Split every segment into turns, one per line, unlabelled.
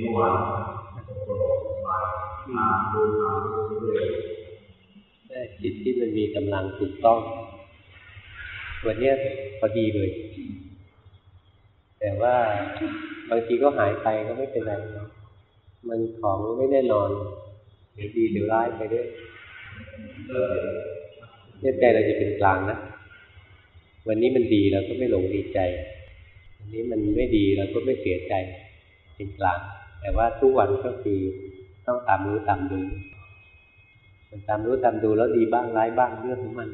เมื่อวานมาดูมาเรื่อย
จิตที่มันมีกำลังถูกต้อง วันนี้พอดีเลย แต่ว่าบางทีก็หายไปก็ไม่เป็นไรมันของไม่แน่นอนหรือดีหรือร้ายไปด้วยเนี่ยใจเราจะเป็นกลางนะ วันนี้มันดีเราก็ไม่หลงดีใจ วันนี้มันไม่ดีเราก็ไม่เสียใจ เป็นกลาง แต่ว่าทุกวันก็คือต้องตามรู้ตามดูตามรู้ตามดูแล้วดีบ้างร้ายบ้างเรื่องของมัน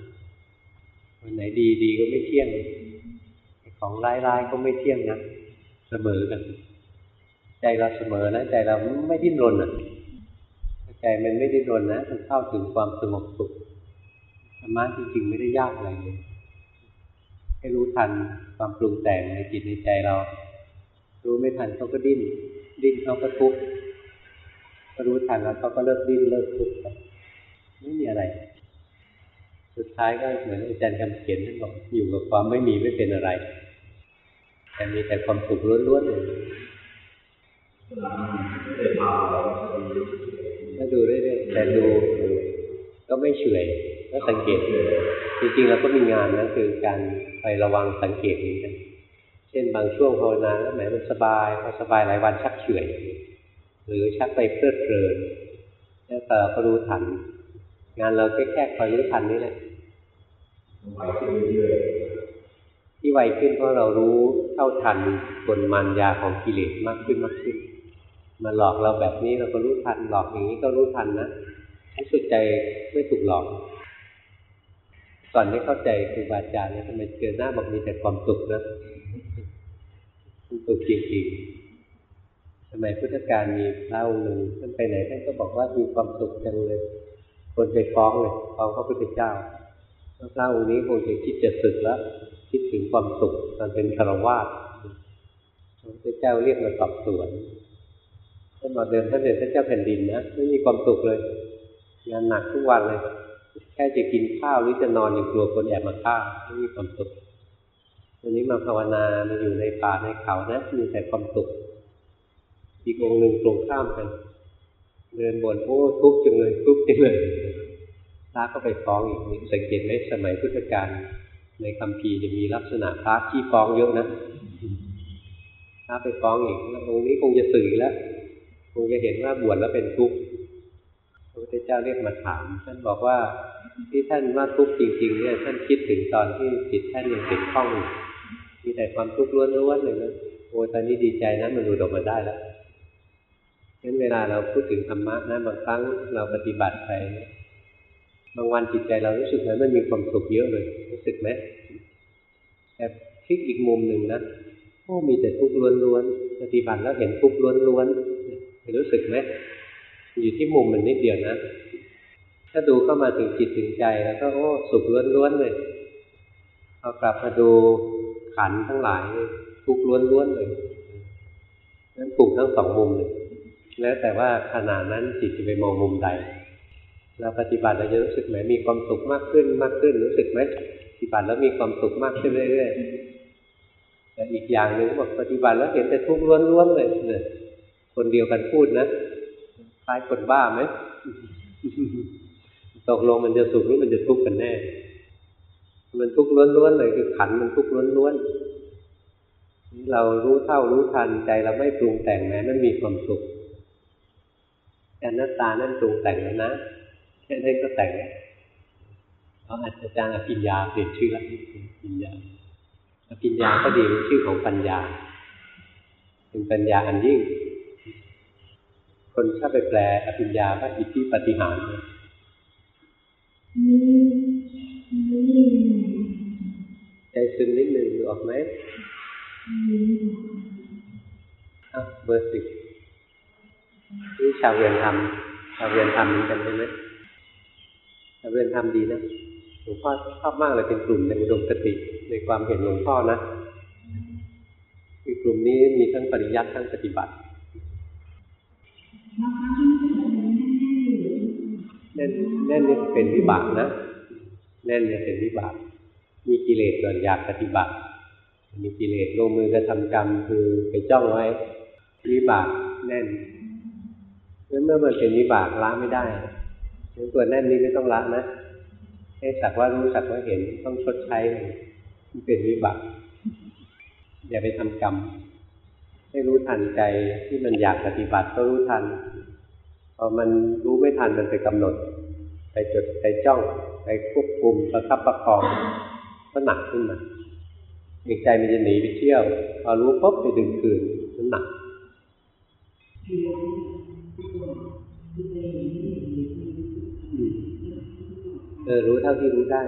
วันไหนดีดีก็ไม่เที่ยง ของร้ายร้ายก็ไม่เที่ยงนะเสมอกัน ใจเราเสมอนะใจเราไม่ดิ้นรนอะใจมันไม่ดิ้นรนนะมันเข้าถึงความสงบสุขธรรมะจริงๆไม่ได้ยากอะไรเลยให้รู้ทันความปรุงแต่งในจิตในใจเรา รู้ไม่ทันเขาก็ดิ้น ดิ้นเขาก็ทุกข์รู้ทันแล้วเขาก็เลิกดิ้นเลิกทุกข์ไม่มีอะไร สุดท้ายก็เหมือนอาจารย์คำเขียนท่านบอกอยู่กับความไม่มีไม่เป็นอะไร แต่มีแต่ความสุขล้วนๆเลยถ้าดูเรื่อยๆแต่ดูก็ไม่เฉยก็สังเกต จริงๆเราก็มีงานนะคือการไประวังสังเกตนี้กัน ช่นบางช่วงภาวนาแล้วแหมมันสบายพอสบายหลายวันชักเฉื่อยหรือชักไปเพลิดเพลินแล้วแต่เราก็รู้ทัน งานเราแค่แค่คอยรู้ทันนี่แหละที่ไวขึ้นเพราะเรารู้เท่าทันกลมันยาของกิเลสมากขึ้นมากขึ้นมาหลอกเราแบบนี้เราก็รู้ทันหลอกอย่างนี้ก็รู้ทันนะให้สุดใจไม่ถูกหลอก ก่อนไม่เข้าใจครูบาอาจารย์เนี่ยทำไมเจอหน้าบอกมีแต่ความสุขนะ ความสุขจริงๆสมัยพุทธกาลมีพระองค์หนึ่งท่านไปไหนท่านก็บอกว่ามีความสุขจังเลย คนไปฟ้องเลยฟ้องพระพุทธเจ้าพระเจ้าองค์นี้คงจะคิดจะสึกแล้ว คิดถึงความสุขตอนเป็นคารวาสพระพุทธเจ้าเรียกมาสอบสวนท่านมาเดินท่านเป็นพระเจ้าแผ่นดินนะไม่มีความสุขเลยงานหนักทุกวันเลย แค่จะกินข้าวหรือจะนอนอย่างกลัวคนแอบมาฆ่าไม่มีความสุข วันนี้มาภาวนามาอยู่ในป่าในเขานะมีแต่ความสุขอีกองค์หนึ่งตรงข้ามกัน เดินบนโอ้ทุกข์จังเลยทุกข์จังเลยพระก็ไปฟ้องอีกสังเกตไหมสมัยพุทธกาลในคำพีจะมีลักษณะพระที่ฟ้องเยอะนะพระไปฟ้องอีกองค์นี้คงจะสื่อแล้วคงจะเห็นว่าบวชแล้วเป็นทุกข์พระพุทธเจ้าเรียกมาถาม ท่านบอกว่าที่ท่านว่าทุกข์จริง ๆ เนี่ยท่านคิดถึงตอนที่จิตท่านยังติดข้อง มีแต่ความทุกข์ล้วนๆเลยนะโอ้ตอนนี้ดีใจนะมันหลุดออกมาได้แล้วงั้นเวลาเราพูดถึงธรรมะนะบางครั้งเราปฏิบัติไปบางวันจิตใจเรารู้สึกเหมือนมันมีความสุขเยอะเลย รู้สึกไหมแต่คลิกอีกมุมหนึ่งนะโอ้มีแต่ทุกข์ล้วนๆปฏิบัติแล้วเห็นทุกข์ล้วนๆรู้สึกไหมอยู่ที่มุมมันนิดเดียวนะถ้าดูเข้ามาถึงจิตถึงใจแล้วก็โอ้สุขล้วนๆเลยพอากลับมาดู ขันทั้งหลายทุกล้วนๆเลยนั้นถูกทั้งสองมุมเลย แล้วแต่ว่าขณะนั้นจิตจะไปมองมุมใด เราปฏิบัติเราจะรู้สึกไหมมีความสุขมากขึ้นมากขึ้นรู้สึกไหมปฏิบัติแล้วมีความสุขมากขึ้นเรื่อยๆแต่อีกอย่างหนึ่งบอกปฏิบัติแล้วเห็นแต่ทุกข์ล้วนๆเลยเนี่ยคนเดียวกันพูดนะคล้ายคนบ้าไหมตกลงมันจะสุขหรือมันจะทุกข์กันแน่ มันทุกข์ล้วนๆเลยคือขันมันทุกข์ล้วนๆเรารู้เท่ารู้ทันใจเราไม่ปรุงแต่งแม้มันมีความสุขแต่หน้าตานั่นปรุงแต่งแล้วนะแค่ได้ก็แต่งเขาอาจารย์อภิญญาเปลี่ยนชื่อแล้วอภิญญาอภิญญาก็ดีเป็นชื่อของปัญญา เป็นปัญญาอันยิ่ง คนชอบไปแปลอภิญญาว่าอิทธิปฏิหารนี่ ใจซึมนิดหนึ่งออกไหมอะเบอร์สิบนี่ชาวเรียนทำชาวเรียนทำเหมือนกันใช่ไหมชาวเรียนทำดีนะหลวงพ่อชอบมากเลยเป็นกลุ่มในอุดมคติในความเห็นหลวงพ่อนะคือกลุ่มนี้มีทั้งปริยัติทั้งปฏิบัติแน่นแน่นนี่เป็นวิบากนะ แน่นเนี่ยเป็นวิบาก มีกิเลสก่อนอยากปฏิบัติ มีกิเลสลงมือกระทำกรรมคือไปจ้องไว้วิบากแน่นเพราะเมื่อมันเป็นวิบากละไม่ได้ฉะนั้นตัวแน่นนี้ไม่ต้องละนะให้สักว่ารู้สักว่าเห็นต้องชดใช้มันเป็นวิบากอย่าไปทำกรรมให้รู้ทันใจที่มันอยากปฏิบัติก็รู้ทันพอมันรู้ไม่ทันมันไปกำหนด ไปจดไปจ้องไปควบคุมประคับประคองก็หนักขึ้นมาอีกใจมันจะหนีไปเที่ยวพอรู้ปุ๊บไปดึงคืนมันหนักเออรู้เท่าที่รู้ได้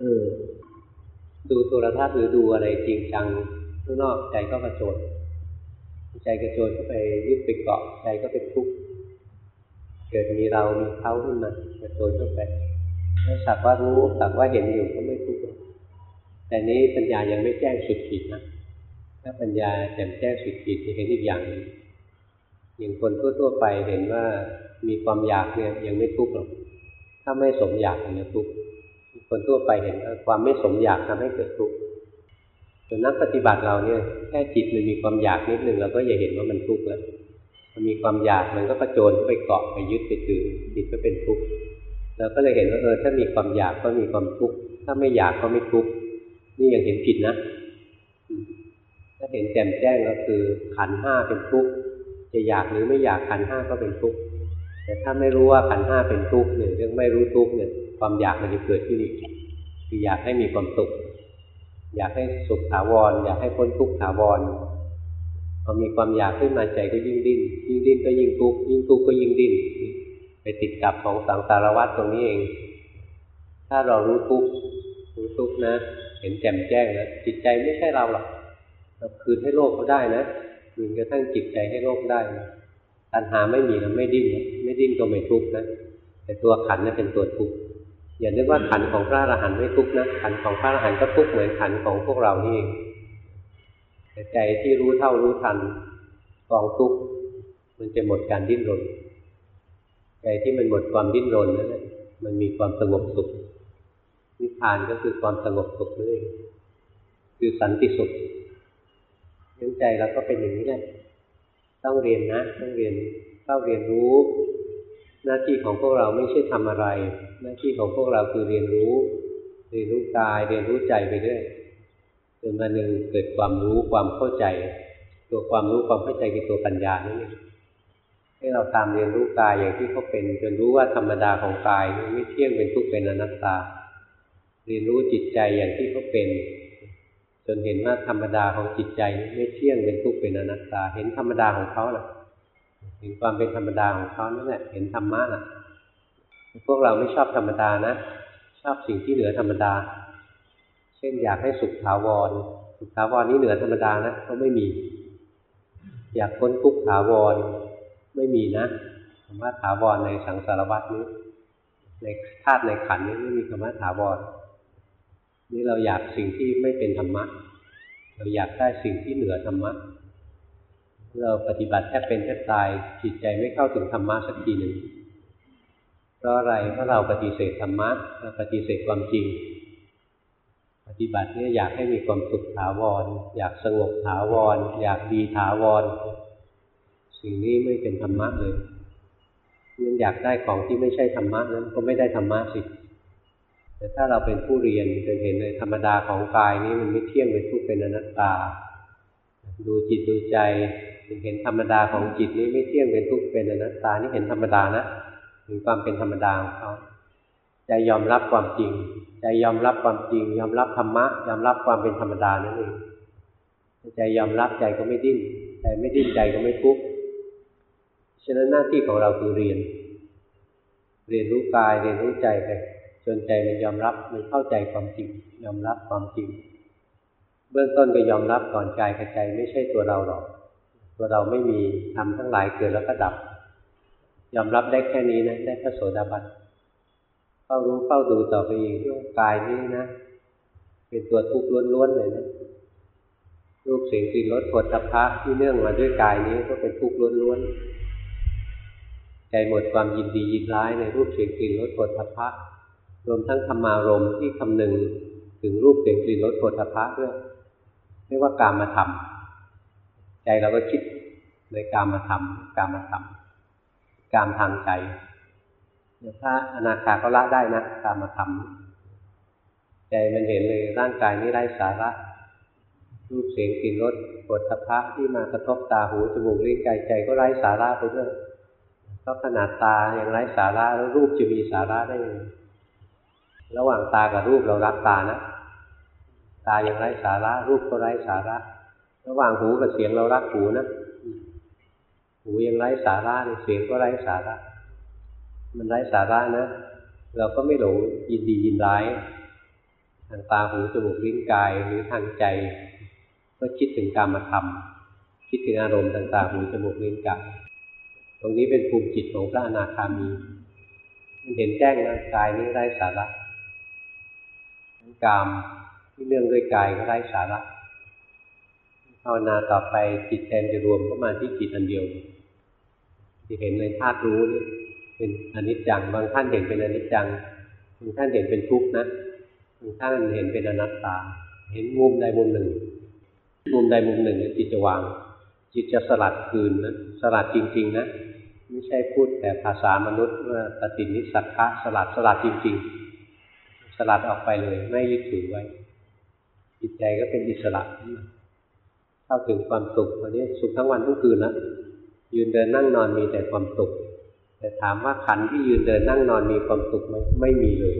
เออดูโทรทัศน์หรือดูอะไรจริงจัง ข้างนอกใจก็กระโจนใจกระโจนเข้าไปยึดไปเกาะใจก็เป็นทุกข์เกิดมีเรามีเขาขึ้นมากระโจนเข้าไปถ้าสักว่ารู้สักว่าเห็นอยู่ก็ไม่ทุกข์แต่นี้ปัญญายังไม่แจ้งสุดขีดนะถ้าปัญญาแจ่มแจ้งสุดขีดจะเห็นอีกอย่างหนึ่งอย่างคนทั่วๆไปเห็นว่ามีความอยากเนี่ยยังไม่ทุกข์หรอกถ้าไม่สมอยากเนี่ยทุกข์คนทั่วไปเห็นว่าความไม่สมอยากทำให้เกิดทุกข์ ส่วนนักปฏิบัติเราเนี่ยแค่จิตมันมีความอยากนิดนึงเราก็จะเห็นว่ามันทุกข์แล้วมันมีความอยากมันก็กระโจนไปเกาะไปยึดไปถือจิตก็เป็นทุกข์เราก็เลยเห็นว่าเออถ้ามีความอยากก็มีความทุกข์ถ้าไม่อยากก็ไม่ทุกข์นี่ยังเห็นผิดนะ ถ้าเห็นแจ่มแจ้งก็คือขันห้าเป็นทุกข์จะอยากหรือไม่อยากขันห้าก็เป็นทุกข์แต่ถ้าไม่รู้ว่าขันห้าเป็นทุกข์เนี่ยเรื่องไม่รู้ทุกข์เนี่ยความอยากมันจะเกิดขึ้นอีกคืออยากให้มีความสุข อยากให้สุขถาวร อยากให้พ้นทุกข์ถาวรพอมีความอยากขึ้นมาใจก็ยิ่งดิ้น ยิ่งดิ้นก็ยิ่งทุกข์ยิ่งทุกข์ก็ยิ่งดิ้น ไปติดกับของสังสารวัฏตรงนี้เอง ถ้าเรารู้ทุกข์รู้ทุกข์นะ เห็นแจ่มแจ้งนะจิตใจไม่ใช่เราหรอกเราคืนให้โลกเขาได้นะคืนกระทั่งจิตใจให้โลกได้นะตัณหาไม่มีนะไม่ดิ้น ไม่ดิ้นก็ไม่ทุกข์นะแต่ตัวขันนี่เป็นตัวทุกข์ อย่านึกว่าขันของพระอรหันต์ไม่ทุกข์นะขันของพระอรหันต์ก็ทุกข์เหมือนขันของพวกเรานี่เองใจที่รู้เท่ารู้ทันกองทุกข์มันจะหมดการดิ้นรน ใจที่มันหมดความดิ้นรนนั่นแหละมันมีความสงบสุข นิพพานก็คือความสงบสุขนั่นเองคือสันติสุขเนื่องใจเราก็เป็นอย่างนี้แหละต้องเรียนนะ ต้องเรียนเข้าเรียนรู้ หน้าที่ของพวกเราไม่ใช่ทำอะไร หน้าที่ของพวกเราคือเรียนรู้ เรียนรู้กาย เรียนรู้ใจไปเรื่อยจนวันหนึ่งเกิดความรู้ความเข้าใจ ตัวความรู้ความเข้าใจคือตัวปัญญานั่เองให้เราตามเรียนรู้กายอย่างที่เขาเป็น จนรู้ว่าธรรมดาของกายไม่เที่ยงเป็นทุกข์เป็นอนัตตา เรียนรู้จิตใจอย่างที่เขาเป็น จนเห็นว่าธรรมดาของจิตใจไม่เที่ยงเป็นทุกข์เป็นอนัตตา เห็นธรรมดาของเขาแหละ เห็นความเป็นธรรมดาของเขานั่นแหละเห็นธรรมะน่ะ พวกเราไม่ชอบธรรมดานะ ชอบสิ่งที่เหนือธรรมดา เช่นอยากให้สุขถาวร สุขถาวรนี้เหนือธรรมดานะเขาไม่มี อยากพ้นทุกข์ถาวร ไม่มีนะคำว่าถาวรในสังสารวัตนี้ในธาตุในขันนี้ไม่มีคำว่าถาวรนี่เราอยากสิ่งที่ไม่เป็นธรรมะเราอยากได้สิ่งที่เหนือธรรมะ เราปฏิบัติแทบเป็นแทบตายจิตใจไม่เข้าถึงธรรมะสักทีหนึ่งเพราะอะไรเพราะเราปฏิเสธธรรมะเราปฏิเสธความจริง ปฏิบัติเนี่ยอยากให้มีความสุขถาวร อยากสงบถาวร อยากดีถาวร สิ่งนี้ไม่เป็นธรรมะเลยงั้นอยากได้ของที่ไม่ใช่ธรรมะนั้นก็ไม่ได้ธรรมะสิแต่ถ้าเราเป็นผู้เรียนจะเห็นเลยธรรมดาของกายนี้มันไม่เที่ยงเป็นทุกข์เป็นอนัตตา ดูจิตดูใจ เห็นธรรมดาของจิตนี้ไม่เที่ยงเป็นทุกข์เป็นอนัตตานี่เห็นธรรมดานะเห็นความเป็นธรรมดาของเขาใจยอมรับความจริงใจยอมรับความจริง ยอมรับธรรมะ ยอมรับความเป็นธรรมดานั่นเองใจยอมรับใจก็ไม่ดิ้นใจไม่ดิ้นใจก็ไม่ทุกข์ฉะนั้นหน้าที่ของเราคือเรียน เรียนรู้กายเรียนรู้ใจไปจนใจมันยอมรับมันเข้าใจความจริง ยอมรับความจริง เบื้องต้นก็ยอมรับก่อนกายกับใจไม่ใช่ตัวเราหรอก ตัวเราไม่มีทำทั้งหลายเกิดแล้วก็ดับ ยอมรับได้แค่นี้นะได้พระโสดาบันเฝ้ารู้เฝ้าดูต่อไปอีกว่ากายนี้นะ เป็นตัวทุกข์ล้วนๆเลยนะรูปเสียงกลิ่นรสผลตภะที่เนื่องมาด้วยกายนี้ก็เป็นทุกข์ล้วนๆใจหมดความยินดียินร้ายในรูปเสียงกลิ่นรสผลตภะหมรวมทั้งธรรมารมณ์ที่คำนึงถึงรูปเสียงกลิ่นรสโผฏฐัพพะด้วยเรียกว่ากามมาทำ ใจเราก็คิดในกามมาทำกามมาทำกามทางใจพระอนาคาก็ละได้นะกามมาทำใจมันเห็นเลยร่างกายนี้ไร้สาระรูปเสียงกลิ่นรสปวดทพะที่มากระทบตาหูจมูกลิ้นกายใจก็ไร้สาระไปด้วยเพราะขนาดตาอยังไร้สาระแล้วรูปจะมีสาระได้ยังระหว่างตากับรูปเรารักตานะ ตายังไร้สาระ รูปก็ไร้สาระ ระหว่างหูกับเสียงเรารักหูนะหูยังไร้สาระเสียงก็ไร้สาระ มันไร้สาระนะ เราก็ไม่หลงยินดียินร้ายทางตาหูจมูกลิ้นกายหรือทางใจ ก็คิดถึงกรรมธรรมคิดถึงอารมณ์ต่างๆหูจมูกลิ้นกายตรงนี้เป็นภูมิจิตของพระอนาคามี มันเห็นแจ้งนะกายนี้ไร้สาระกามที่เนื่องด้วยกายก็ไร้สาระ ภาวนาต่อไปจิตแทนจะรวมเข้ามาที่จิตอันเดียวที่เห็นในธาตุรู้นี่เป็นอนิจจัง บางท่านเห็นเป็นอนิจจังบางท่านเห็นเป็นทุกข์นะบางท่านเห็นเป็นอนัตตา เห็นมุมใดมุมหนึ่ง มุมใดมุมหนึ่งจิตจะวาง จิตจะสลัดคืนนะสลัดจริง ๆ นะไม่ใช่พูดแต่ภาษามนุษย์ว่าปฏินิสักคะสลัดสลัดจริง ๆ สลัดออกไปเลย ไม่ยึดถือไว้ จิตใจก็เป็นอิสระขึ้นมา เข้าถึงความสุขตอนนี้สุขทั้งวันทั้งคืนแล้วยืนเดินนั่งนอนมีแต่ความสุข แต่ถามว่าขันที่ยืนเดินนั่งนอนมีความสุขไหมไม่มีเลย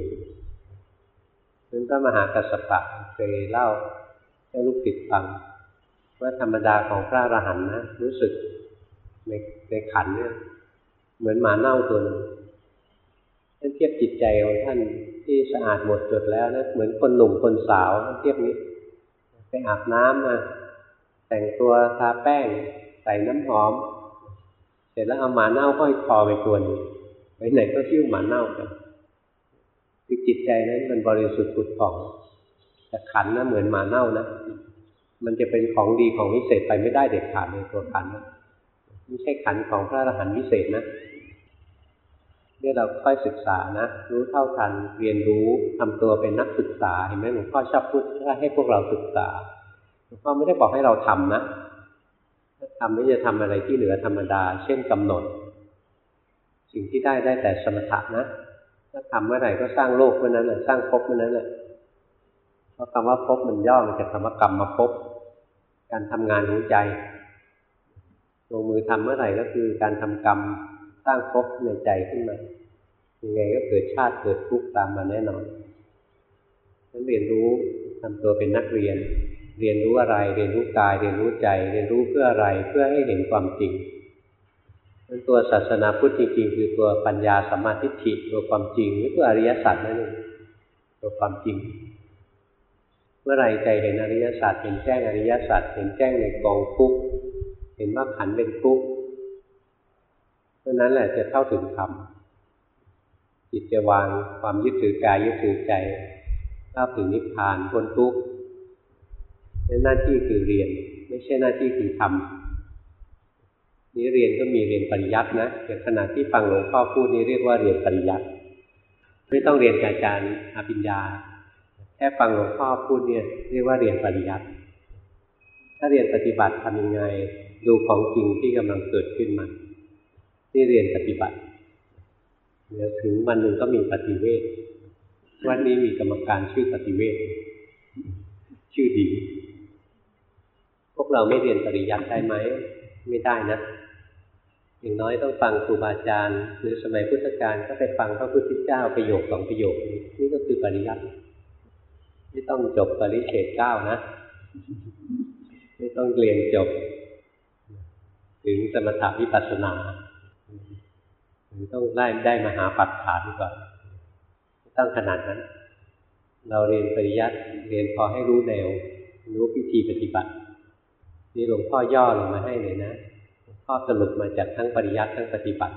นั้นพระมหากัสสปะเคยเล่าให้ลูกติดฟังว่าธรรมดาของพระอรหันต์นะรู้สึกในในขันเนี่ยเหมือนหมาเน่าตัวนึงท่านเทียบจิตใจของท่านที่สะอาดหมดจดแล้วนะเหมือนคนหนุ่มคนสาวเทียบนี้ ไปอาบน้ำมา แต่งตัวทาแป้ง ใส่น้ำหอม เสร็จแล้วเอาหมาเน่าห้อยคอไปตัวนึงไปไหนก็ชิ้วหมาเน่าไปคือจิตใจนั้นมันบริสุทธิ์ผุดผ่องแต่ขันนะเหมือนหมาเน่านะมันจะเป็นของดีของวิเศษไปไม่ได้เด็ดขาดในตัวขันนะไม่ใช่ขันของพระอรหันต์วิเศษนะเนี่ยเราค่อยศึกษานะ รู้เท่าทันเรียนรู้ทำตัวเป็นนักศึกษาเห็นไหมหลวงพ่อชอบพูดว่าให้พวกเราศึกษา หลวงพ่อไม่ได้บอกให้เราทำนะถ้าทำไม่จะทำอะไรที่เหนือธรรมดา เช่นกำหนด สิ่งที่ได้ได้แต่สมถะนะถ้าทำเมื่อไหร่ก็สร้างโลกเมื่อนั้นแหละสร้างภพเมื่อนั้นแหละเพราะคำว่าภพมันย่อมาจากคำว่ากรรมมาภพการทำงานของใจลงมือทำเมื่อไหร่ก็คือการทำกรรมสร้างภพในใจขึ้นมายังไงก็เกิดชาติเกิดทุกข์ตามมาแน่นอนฉันเรียนรู้ทำตัวเป็นนักเรียน เรียนรู้อะไร เรียนรู้กาย เรียนรู้ใจ เรียนรู้เพื่ออะไร เพื่อให้เห็นความจริงนั้นตัวศาสนาพุทธจริงๆคือตัวปัญญาสัมมาทิฏฐิตัวความจริงหรือตัวอริยสัจนั่นเองตัวความจริง เมื่อไรใจเห็นอริยสัจเห็นแจ้งอริยสัจเห็นแจ้งในกองทุกข์เห็นว่าขันเป็นทุกข์เพราะนั้นแหละจะเข้าถึงธรรมจิตจะวางความยึดถือกายยึดถือใจเข้าถึงนิพพานพ้นทุกข์ หน้าที่คือเรียน ไม่ใช่หน้าที่คือทำนี้เรียนก็มีเรียนปริยัตินะแต่ขณะที่ฟังหลวงพ่อพูดนี้เรียกว่าเรียนปริยัติไม่ต้องเรียนอาจารย์อภิญญา แค่ฟังหลวงพ่อพูดเนี่ยเรียกว่าเรียนปริยัติถ้าเรียนปฏิบัติทำยังไง ดูของจริงที่กำลังเกิดขึ้นมาที่เรียนปฏิบัติเดี๋ยวถึงวันหนึ่งก็มีปฏิเวทวันนี้มีกรรมการชื่อปฏิเวทชื่อดี พวกเราไม่เรียนปริยัติได้ไหม ไม่ได้นะ อย่างน้อยต้องฟังครูบาอาจารย์ หรือสมัยพุทธกาลก็ไปฟังพระพุทธเจ้าประโยคสองประโยคนี้นี่ก็คือปริยัติไม่ต้องจบปริเฉดเก้านะ ไม่ต้องเรียนจบ ถึงสมถะวิปัสสนาหรือต้องได้ได้มหาปัจฐานก่อนต้องขนาดนั้น เราเรียนปริยัติเรียนพอให้รู้แนว รู้พิธีปฏิบัติ นี่หลวงพ่อย่อลงมาให้เลยนะพ่อสรุปมาจากทั้งปริยัติทั้งปฏิบัติ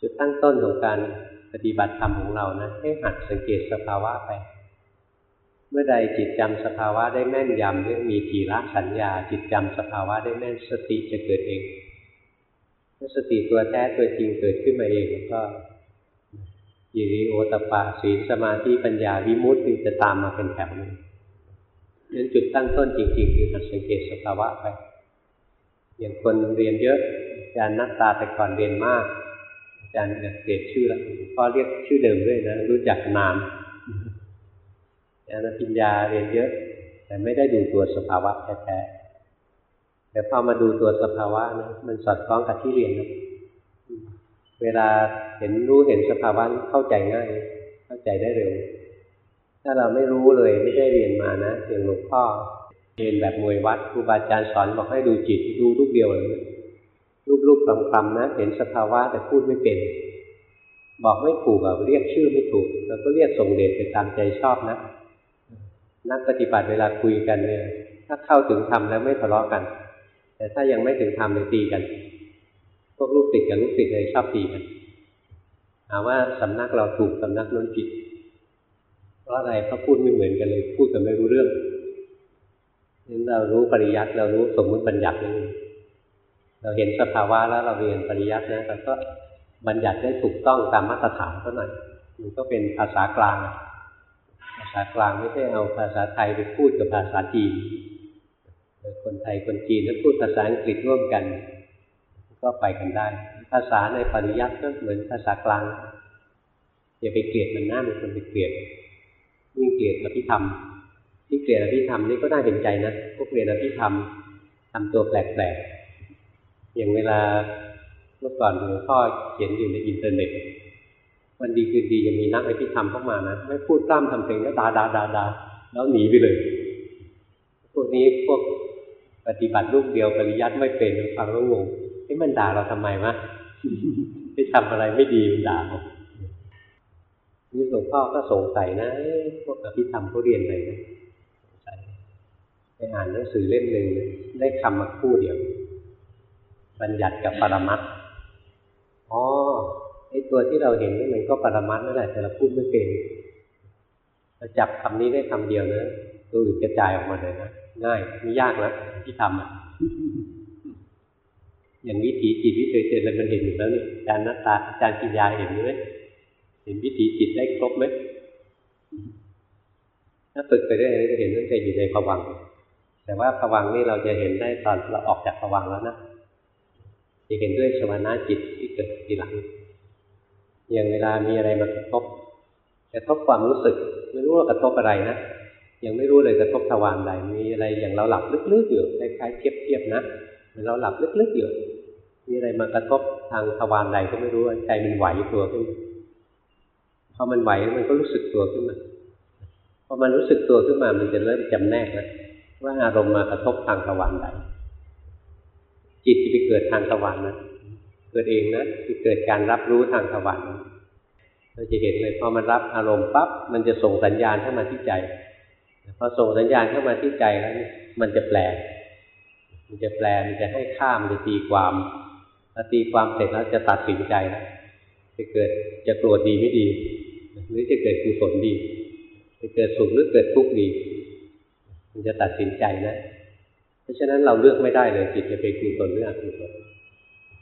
จุดตั้งต้นของการปฏิบัติธรรมของเรานะให้หัดสังเกตสภาวะไป เมื่อใดจิตจำสภาวะได้แม่นยำเรื่องมีทีละสัญญา จิตจำสภาวะได้แม่นสติจะเกิดเองเมื่อสติตัวแท้ตัวจริงเกิดขึ้นมาเองก็จอิริโอตปะศีลสมาธิปัญญาวิมุตติจะตามมาเป็นแถวหนึ่ง นั้นจุดตั้งต้นจริงๆคือการสังเกตสภาวะไป อย่างคนเรียนเยอะอาจารย์นักตาแต่ก่อนเรียนมาก อาจารย์เปลี่ยนชื่อแล้วพ่อเรียกชื่อเดิมด้วยนะ รู้จักนามอาจารย์ปัญญาเรียนเยอะ แต่ไม่ได้ดูตัวสภาวะแท้ๆแต่พอมาดูตัวสภาวะนะมันสอดคล้องกับที่เรียนนะเวลาเห็นรู้เห็นสภาวะเข้าใจง่าย เข้าใจได้เร็ว ถ้าเราไม่รู้เลยไม่ได้เรียนมานะอย่างหลวงพ่อเรียนแบบมวยวัดครูบาอาจารย์สอนบอกให้ดูจิตดูลูกเดียวเลยรูปๆคลำๆนะ เห็นสภาวะแต่พูดไม่เป็น บอกไม่ถูกแบบเรียกชื่อไม่ถูกเราก็เรียกส่งเดชไปตามใจชอบนะ นักปฏิบัติเวลาคุยกันเนี่ย ถ้าเข้าถึงธรรมแล้วไม่ทะเลาะกัน แต่ถ้ายังไม่ถึงธรรมเลยตีกัน พวกลูกติดกับลูกติดเลยชอบตีกันถามว่าสำนักเราถูกสำนักนู้นผิด ราะอะไรเพราพูดไม่เหมือนกันเลย พูดกันไม่รู้เรื่องนั้นเรารู้ปริยัติเรารู้สมมุติบัญญัตินี่เราเห็นสภาวะแล้วเราเรียนปริยัตินะเราก็บัญญัติได้ถูกต้องตามมาตรฐานเท่านั้นมันก็เป็นภาษากลาง ภาษากลางไม่ใช่เอาภาษาไทยไปพูดกับภาษาจีน คนไทยคนจีนถ้าพูดภาษาอังกฤษร่วมกัน ก็ไปกันได้ ภาษาในปริยัติก็เหมือนภาษากลางอย่าไปเกลียดมันหน้ามันคนไปเกลียด ยิ่งเกลียดอภิธรรม ที่เกลียดอภิธรรมนี่ก็น่าเห็นใจนะพวกเรียนอภิธรรมทำตัวแปลกๆอย่างเวลาเมื่อก่อนหลวงพ่อเขียนอยู่ในอินเทอร์เน็ตวันดีคืนดีจะมีนักอภิธรรมเข้ามานะไม่พูดตามทำเพลงก็ดาดาดาดาแล้วหนีไปเลย พวกนี้พวกปฏิบัติรูปเดียวปริยัติไม่เป็นฟังแล้วงงไอ้มันด่าเราทำไมวะไปทำอะไรไม่ดีมันด่าเรา นี่หลวงพ่อก็สงสัยนะพวกอภิธรรมเขาเรียนอะไรนะสงสัยไปอ่านหนังสือเล่มหนึ่งได้คำมาคู่เดียว บัญญัติกับปรมัตอ๋อไอตัวที่เราเห็นนี่มันก็ปรมัตนั่นแหละแต่เราพูดไม่เป็นเราจับคำนี้ได้คำเดียวนะตัวอื่นกระจายออกมาเลยนะง่ายไม่ยากนะที่ทำอะอย่างวิถีจิตวิถีจิตอะไรมันเห็นอยู่แล้วนี่อาจารย์นัตตาอาจารย์ปัญญาเห็นไหม ห็นวิถีจิตได้ครบไหมถ้าฝึกไปได้จะเห็นว่าใจอยู่ในภวัง แต่ว่าภวังนี่เราจะเห็นได้ตอนเราออกจากภวังแล้วนะจะเห็นด้วยสมานาจิตที่เกิดทีหลัง อย่างเวลามีอะไรมากระทบกระทบความรู้สึก ไม่รู้ว่ากระทบอะไรนะยังไม่รู้เลยกระทบทวารใดมีอะไรอย่างเราหลับลึกๆอยู่คล้ายๆเทียบๆนะเราหลับลึกๆอยู่มีอะไรมากระทบทางทวารใดก็ไม่รู้ใจมันไหวตัวขึ้น พอมันไหวมันก็รู้สึกตัวขึ้นมาพอมันรู้สึกตัวขึ้นมา มันจะเริ่มจำแนกแล้วว่าอารมณ์มากระทบทางทวารใดจิตจะไปเกิดทางทวารนะเกิดเองนะจะเกิดการรับรู้ทางทวารเราจะเห็นเลยพอมันรับอารมณ์ปั๊บมันจะส่งสัญญาณเข้ามาที่ใจพอส่งสัญญาณเข้ามาที่ใจแล้วมันจะแปล มันจะแปลมันจะให้ค่ามจะตีความพอตีความเสร็จแล้วจะตัดสินใจแล้วจะเกิดจะโกรธดีไม่ดี หรือจะเกิดกุศลดี จะเกิดสุขหรือเกิดทุกข์ดี มันจะตัดสินใจนะ เพราะฉะนั้นเราเลือกไม่ได้เลยจิตจะเป็นกุศลหรืออกุศล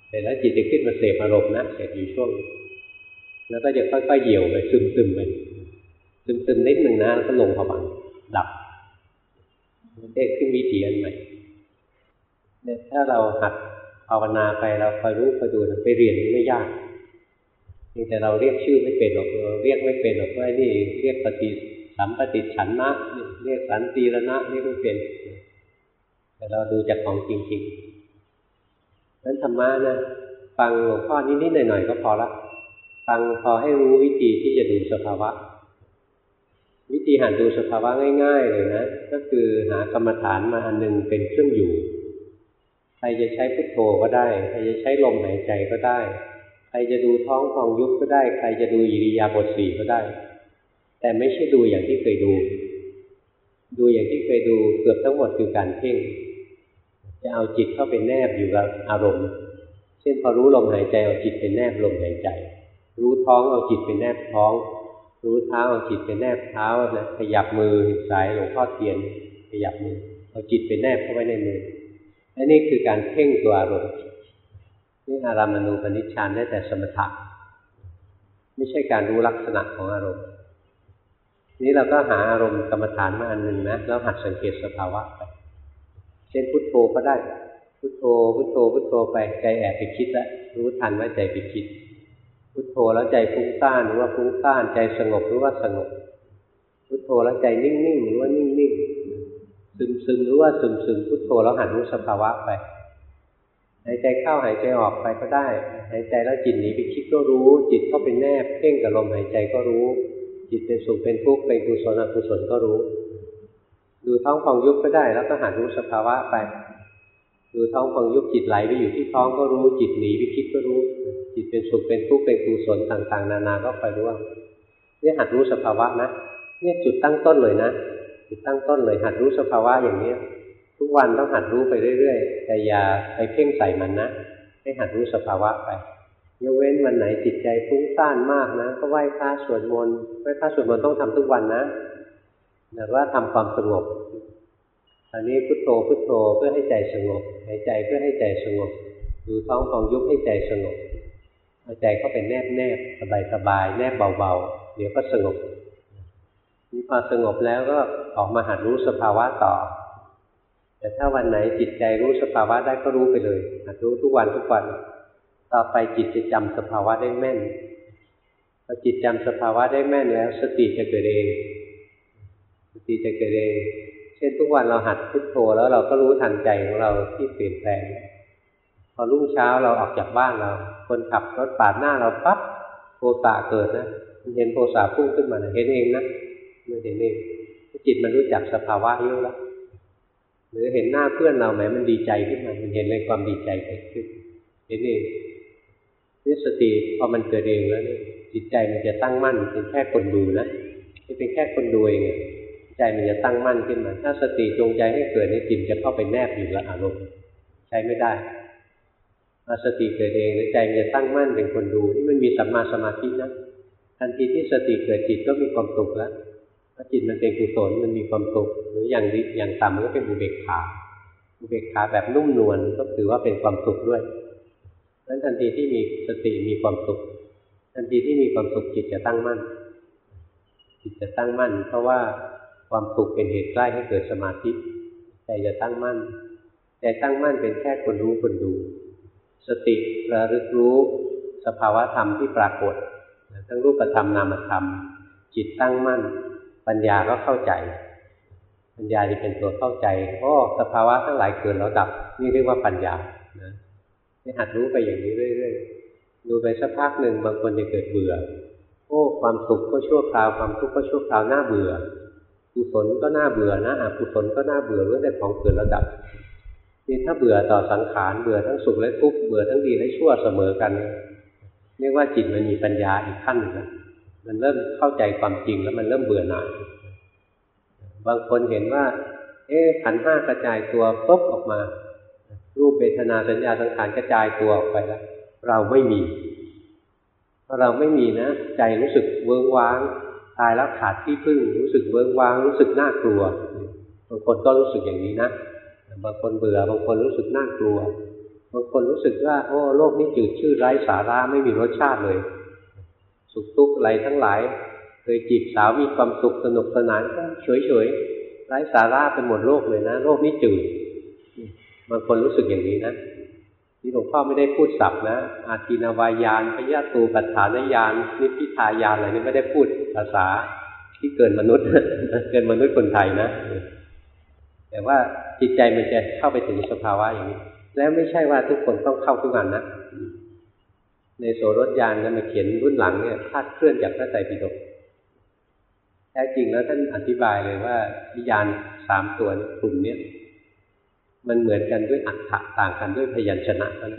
แต่แล้วจิตจะขึ้นมาเสพอารมณ์นะเสพอยู่ช่วง แล้วก็จะค่อยๆเหี่ยวไปซึมๆไปซึมๆนิดหนึ่งนะแล้วก็ลงผวังดับเด็กขึ้นวิถีอันใหม่เนี่ยถ้าเราหัดภาวนาไปเราคอยรู้คอยดูไปเรียนไม่ยาก พียงแต่เราเรียกชื่อไม่เป็นหรอกเราเรียกไม่เป็นหรอกว่านี่เรียกปฏิสัมปติฉันนะเรียกสันติรณะเรียกไม่เป็น แต่เราดูจากของจริงๆนั้นธรรมะนะฟังหลวงพ่อนิดๆหน่อยๆก็พอละฟังพอให้รู้วิธีที่จะดูสภาวะ วิธีหัดดูสภาวะง่าย ๆ เลยนะ ก็คือหากรรมฐานมาอันหนึ่งเป็นเครื่องอยู่ ใครจะใช้พุทโธก็ได้ ใครจะใช้ลมหายใจก็ได้ รจะดูท้องฟองยุบก็ได้ ใครจะดูอิริยาบถสี่ก็ได้ แต่ไม่ใช่ดูอย่างที่เคยดู ดูอย่างที่เคยดูเกือบทั้งหมดคือการเพ่ง จะเอาจิตเข้าไปแนบอยู่กับอารมณ์ เช่นพอรู้ลมหายใจเอาจิตไปแนบลมหายใจ รู้ท้องเอาจิตไปแนบท้อง รู้เท้าเอาจิตไปแนบเท้านะขยับมือสายหลวงพ่อเทียนขยับมือเอาจิตไปแนบเข้าไว้ในมือและนี่คือการเพ่งตัวอารมณ์ นี่อารามณูปนิชฌานได้แต่สมถะไม่ใช่การรู้ลักษณะของอารมณ์ นี้เราก็หาอารมณ์กรรมฐานมาอันหนึ่งนะแล้วหัดสังเกตสภาวะไปเช่นพุทโธก็ได้ พุทโธ พุทโธ พุทโธไปใจแอบไปคิดแล้วรู้ทันว่าใจไปคิด พุทโธแล้วใจฟุ้งซ่านหรือว่าฟุ้งซ่านใจสงบหรือว่าสงบ พุทโธแล้วใจนิ่งๆหรือว่านิ่งๆซึมซึมหรือว่าซึมซึมพุทโธแล้วหัดรู้สภาวะไป หายใจเข้าหายใจออกไปก็ได้ หายใจแล้วจิตหนีไปคิดก็รู้ จิตเข้าไปแนบเพ่งกับลมหายใจก็รู้ จิตเป็นสุขเป็นทุกข์เป็นกุศลอกุศลก็รู้ ดูท้องฟองยุบก็ได้ แล้วก็หัดรู้สภาวะไป ดูท้องฟองยุบจิตไหลไปอยู่ที่ท้องก็รู้ จิตหนีไปคิดก็รู้ จิตเป็นสุขเป็นทุกข์เป็นกุศลต่าง ๆ นานาก็คอยรู้ว่านี่ยหัดรู้สภาวะนะเนี่ยจุดตั้งต้นเลยนะ จุดตั้งต้นเลยหัดรู้สภาวะอย่างนี้ ทุกวันต้องหัดรู้ไปเรื่อยๆ แต่อย่าไปเพ่งใส่มันนะ ให้หัดรู้สภาวะไปยกเว้นวันไหนจิตใจฟุ้งซ่านมากนะ ก็ไหว้พระสวดมนต์ไหว้พระสวดมนต์ต้องทำทุกวันนะแต่ว่าทำความสงบอันนี้พุทโธพุทโธเพื่อให้ใจสงบหายใจเพื่อให้ใจสงบดูท้องฟองยุบให้ใจสงบเอาใจเข้าไปแนบแนบสบายสบายแนบเบาๆเดี๋ยวก็สงบนี่พอสงบแล้วก็ออกมาหัดรู้สภาวะต่อ แต่ถ้าวันไหนจิตใจรู้สภาวะได้ก็รู้ไปเลยรู้ทุกวันทุกวัน ต่อไปจิตจะจำสภาวะได้แม่นพอจิตจำสภาวะได้แม่นแล้ว สติจะเกิดเอง สติจะเกิดเอง เช่นทุกวันเราหัดพุทโธแล้วเราก็รู้ทันใจของเราที่เปลี่ยนแปลง พอรุ่งเช้าเราออกจากบ้านเรา คนขับรถปาดหน้าเราปั๊บโทสะเกิดนะมันเห็นโทสะพุ่งขึ้นมานะเห็นเองนะไม่เห็นเองจิตมันรู้จักสภาวะเยอะแล้ว รือเห็นหน้าเพื่อนเราแหมมันดีใจขึ้นมามันเห็นเลยความดีใจเกิดขึ้นเห็นเองนี่สติพอมันเกิดเองแล้วนี่จิตใจมันจะตั้งมั่นเป็นแค่คนดูนะไม่เป็นแค่คนดูเองใจมันจะตั้งมั่นขึ้นมา ถ้าสติจงใจให้เกิดในจิตจะเข้าไปแนบอยู่กับอารมณ์ใช้ไม่ได้อาสติเกิดเองแล้วใจมันจะตั้งมั่นเป็นคนดู นี่มันมีสัมมาสมาธินะทันทีที่สติเกิดจิตก็มีความสุขแล้ว ถ้าจิตมันเป็นกุศลมันมีความสุขหรืออย่างดีอย่างต่ำก็เป็นอุเบกขาอุเบกขาแบบนุ่มนวลก็ถือว่าเป็นความสุขด้วยนั้นทันทีที่มีสติมีความสุข ทันทีที่มีความสุขจิตจะตั้งมั่น จิตจะตั้งมั่น เพราะว่าความสุขเป็นเหตุใกล้ให้เกิดสมาธิใจจะตั้งมั่นใจตั้งมั่นเป็นแค่คนรู้คนดู สติระลึกรู้สภาวะธรรมที่ปรากฏ ทั้งรูปธรรมนามธรรม จิตตั้งมั่น ปัญญาก็เข้าใจ ปัญญาจะเป็นตัวเข้าใจโอ้สภาวะทั้งหลายเกิดแล้วดับ นี่เรียกว่าปัญญานะให้หัดรู้ไปอย่างนี้เรื่อยๆดูไปสักพักหนึ่งบางคนจะเกิดเบื่อ โอ้ความสุขก็ชั่วคราวความทุกข์ก็ชั่วคราวน่าเบื่อกุศลก็น่าเบื่อนะอกุศลก็น่าเบื่อเรื่องแต่ของเกิดแล้วดับนี่ถ้าเบื่อต่อสังขารเบื่อทั้งสุขและทุกข์เบื่อทั้งดีและชั่วเสมอกัน เรียกว่าจิตมันมีปัญญาอีกขั้นหนึ่งนะ มันเริ่มเข้าใจความจริงแล้วมันเริ่มเบื่อหน่าย บางคนเห็นว่า เอ๊ะขันห้ากระจายตัวปุ๊บออกมา รูปเวทนาสัญญาสังขารกระจายตัวออกไปแล้ว เราไม่มีพอเราไม่มีนะ ใจรู้สึกเวิ้งว้าง ตายแล้วขาดที่พึ่ง รู้สึกเวิ้งว้าง รู้สึกน่ากลัวบางคนก็รู้สึกอย่างนี้นะบางคนเบื่อบางคนรู้สึกน่ากลัวบางคนรู้สึกว่า โอ้โลกนี้จืดชืดไร้สาระไม่มีรสชาติเลย สุขทุกข์อะไรทั้งหลาย เคยจีบสาวมีความสุขสนุกสนานก็เฉยเฉยไร้สาระเป็นหมดโลกเลยนะโลกนี้จืดบางคนรู้สึกอย่างนี้นะที่หลวงพ่อไม่ได้พูดศัพท์นะอาทินาวายานพยาตูปัฏฐานญาณนิพพิทายานอะไรนี่ไม่ได้พูดภาษาที่เกินมนุษย์ เกินมนุษย์คนไทยนะแต่ว่าจิตใจมันจะเข้าไปถึงสภาวะอย่างนี้ แล้วไม่ใช่ว่าทุกคนต้องเข้าทุกงานนะ ในโสรถยานนั้นมาเขียนรุ่นหลังเนี่ยคาดเคลื่อนจากพระไตรปิฎกแท้จริงแล้วท่านอธิบายเลยว่าวิญญาณสามตัวกลุ่มเนี้ยมันเหมือนกันด้วยอัตถะต่างกันด้วยพยัญชนะนั้น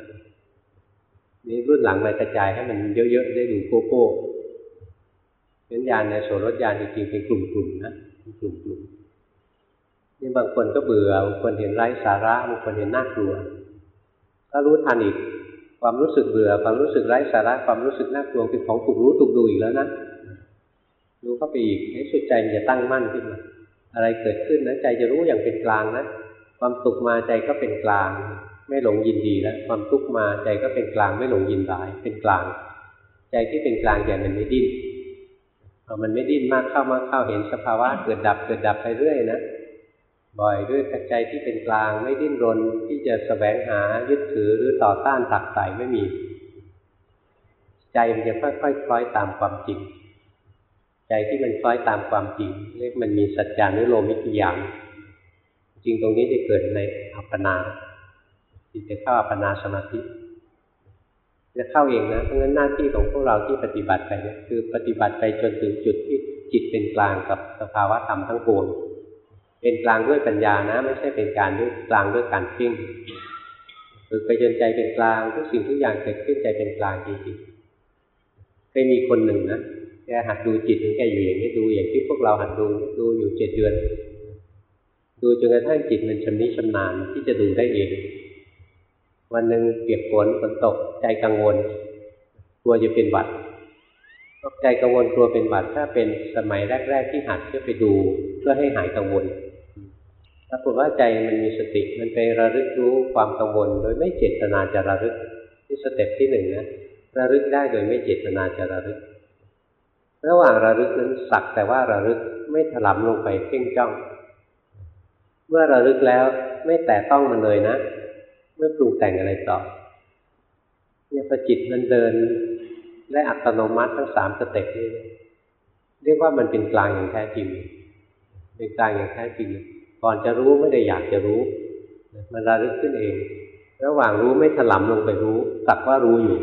นี้รุ่นหลังมากระจายให้มันเยอะๆได้ดูโกโก้เป็นญาณในโสรถญาณจริงๆเป็นกลุ่มๆนะกลุ่มๆนี่บางคนก็เบื่อบางคนเห็นไร้สาระบางคนเห็นน่ากลัว ก็รู้ทันอีก ความรู้สึกเบื่อ ความรู้สึกไร้สาระความรู้สึกน่ากลัวเป็นของถูกรู้ถูกดูอีกแล้วนะรู้เข้าไปอีกในสุดใจมันจะตั้งมั่นขึ้นมาอะไรเกิดขึ้นนะใจจะรู้อย่างเป็นกลางนะความสุขมาใจก็เป็นกลาง ไม่หลงยินดีแล้วความทุกข์มาใจก็เป็นกลางไม่หลงยินร้าย เป็นกลาง ใจที่เป็นกลางใจมันไม่ดิ้นพอมันไม่ดิ้นมากเข้ามากเข้าเห็นสภาวะเกิดดับเกิดดับไปเรื่อยนะ บ่อยด้วยใจที่เป็นกลางไม่ดิ้นรนที่จะแสวงหายึดถือหรือต่อต้านตักใส่ไม่มี ใจมันจะค่อยๆคคล้อยตามความจริง ใจที่มันคล้อยตามความจริง เรียกมันมีสัจจานุโลมิกิยานจริงตรงนี้จะเกิดในอัปปนาที่จะเข้าอัปปนาสมาธิจะเข้าเองนะเพราะงั้นหน้าที่ของพวกเราที่ปฏิบัติไปเนี่ยคือปฏิบัติไปจนถึงจุดที่จิตเป็นกลางกับสภาวะธรรมทั้งปวง เป็นกลางด้วยปัญญานะ ไม่ใช่เป็นการด้วยกลางด้วยการพิ้งฝึกไปจนใจเป็นกลางทุกสิ่งทุกอย่างเกิดขึ้นใจเป็นกลางจริงๆเคยมีคนหนึ่งนะแกหัดดูจิตของแกอยู่อย่างนี้ดูอย่างที่พวกเราหัดดูดูอยู่เจ็ดเดือน ดูจนกระทั่งจิตมันชำนิชำนาญที่จะดูได้เอง วันหนึ่งเปียกฝนฝนตกใจกังวลกลัวจะเป็นหวัดใจกังวลกลัวเป็นหวัดถ้าเป็นสมัยแรก ๆ ที่หัดเพื่อไปดูเพื่อให้หายกังวล ปรากฏว่าใจมันมีสติมันไประลึกรู้ความกังวล โดยไม่เจตนาจะระลึกที่ step ที่หนึ่งนะระลึกได้โดยไม่เจตนาจะระลึก ระหว่างระลึกนั้นสักแต่ว่าระลึกไม่ถลำลงไปเพ่งจ้อง เมื่อระลึกแล้วไม่แตะต้องมันเลยนะ ไม่ปรุงแต่งอะไรต่อเนี่ยพอจิตมันเดินและอัตโนมัติทั้งสาม step นี่เรียกว่ามันเป็นกลางอย่างแท้จริงเป็นกลางอย่างแท้จริง ก่อนจะรู้ไม่ได้อยากจะรู้ มันระลึกขึ้นเอง ระหว่างรู้ไม่ถลำลงไปรู้สักว่ารู้อยู่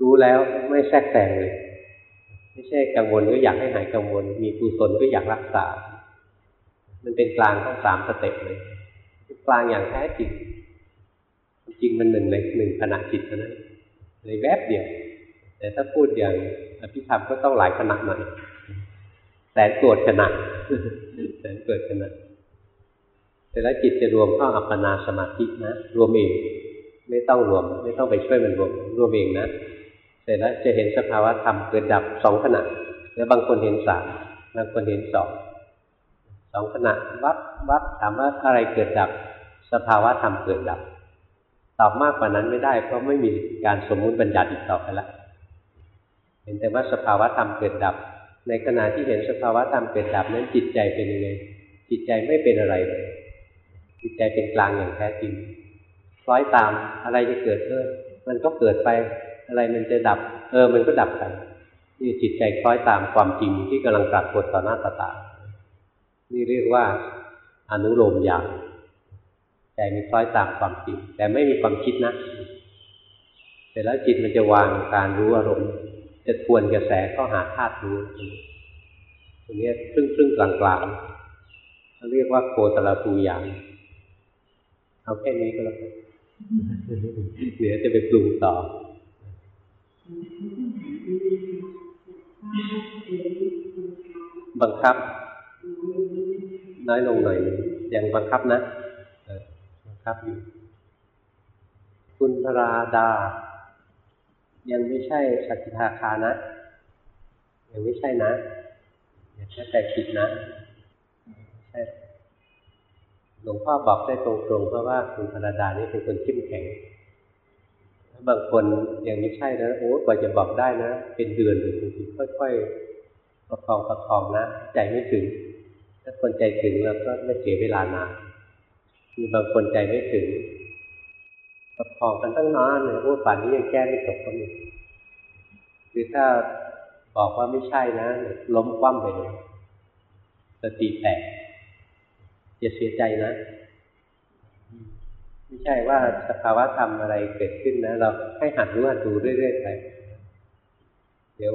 รู้แล้วไม่แทรกแต่งเลย ไม่ใช่กังวลก็อยากให้หายกังวล มีกุศลก็อยากรักษา มันเป็นกลางทั้งสามสเต็ปเลยกลางอย่างแท้จริง จริงมันหนึ่งในหนึ่งขณะจิตเท่านั้นในแวบเดียวแต่ถ้าพูดอย่างอภิธรรมก็ต้องหลายขณะหน่อย แสนตรวจขณะแสนเกิดขณะแต่แล้วจิตจะรวมเข้าอัปปนาสมาธินะ รวมเอง ไม่ต้องรวม ไม่ต้องไปช่วยมันรวม รวมเองนะ เสร็จแล้วจะเห็นสภาวะธรรมเกิดดับสองขณะ แล้วบางคนเห็นสามบางคนเห็นสองสองขณะวับวับถามว่าอะไรเกิดดับ สภาวะธรรมเกิดดับ ตอบมากกว่านั้นไม่ได้ เพราะไม่มีการสมมุติบัญญัติอีกต่อไปละเห็นแต่ว่าสภาวะธรรมเกิดดับ ในขณะที่เห็นสภาวะธรรมเกิดดับนั้นจิตใจเป็นยังไง จิตใจไม่เป็นอะไรเลยจิตใจเป็นกลางอย่างแท้จริงคล้อยตามอะไรจะเกิดเออมันก็เกิดไป อะไรมันจะดับ เออ มันก็ดับไปนี่จิตใจคล้อยตามความจริงที่กำลังปรากฏต่อหน้าตา นี่เรียกว่าอนุโลมญาณใจมีคล้อยตามความจริงแต่ไม่มีความคิดนะ เสร็จแล้วจิตมันจะวางการรู้อารมณ์ จะทวนกระแสเข้าหาธาตุรู้ตรงนี้ครึ่งครึ่งกลางกลางเขาเรียกว่าโคตรตูยานเอาแค่นี้ก็แล้วกันเดี๋ยวจะไปปรุงต่อบังคับ น้อยลงหน่อยยังบังคับนะบังคับอยู่ คุณพราดา ยังไม่ใช่สักิทาคานะ ยังไม่ใช่นะอย่าแค่ใจผิดนะใช่หลวงพ่อบอกได้ตรงๆเพราะว่าคุณพราดานี่เป็นคนเข้มแข็งถ้าบางคนยังไม่ใช่นะโอ้กว่าจะบอกได้นะ เป็นเดือนหรือบางทีค่อยๆประคองประคองนะ ใจไม่ถึง ถ้าคนใจถึงแล้วก็ไม่เสียเวลานานมีบางคนใจไม่ถึง ประคองกันตั้งนานเนี่ยว่าป่านนี้ยังแก้ไม่ตกก็มีคือถ้าบอกว่าไม่ใช่นะล้มคว่ำไปเลยสติแตกจะเสียใจนะ ไม่ใช่ว่าสภาวะธรรมอะไรเกิดขึ้นนะ เราให้หัดรู้หัดดูเรื่อยๆไปเดี๋ยว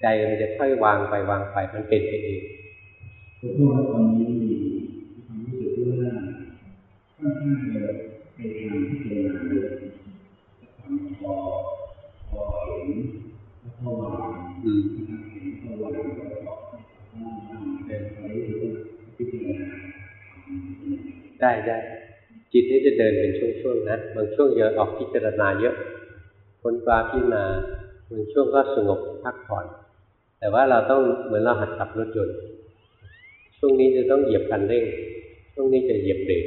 ใจมันจะค่อยวางไปวางไปมันเป็นไปเอง
ตอนนี้มีความรู้สึกว่าค่อนข้างจะ ไปทางที่เป็นงานเยอะทำพอพอเห็นแล้วก็วางอืมเห็นก็วางแล้วก็ทำเป็นไปเรื่อยพิจารณา
ได้ได้จิตนี้จะเดินเป็นช่วงๆนะบางช่วงเยอะออกพิจารณาเยอะคนกลาพิจารณาบางช่วงก็สงบพักผ่อน แต่ว่าเราต้องเหมือนเราหัดขับรถยนต์ช่วงนี้จะต้องเหยียบคันเร่งช่วงนี้จะเหยียบเบรก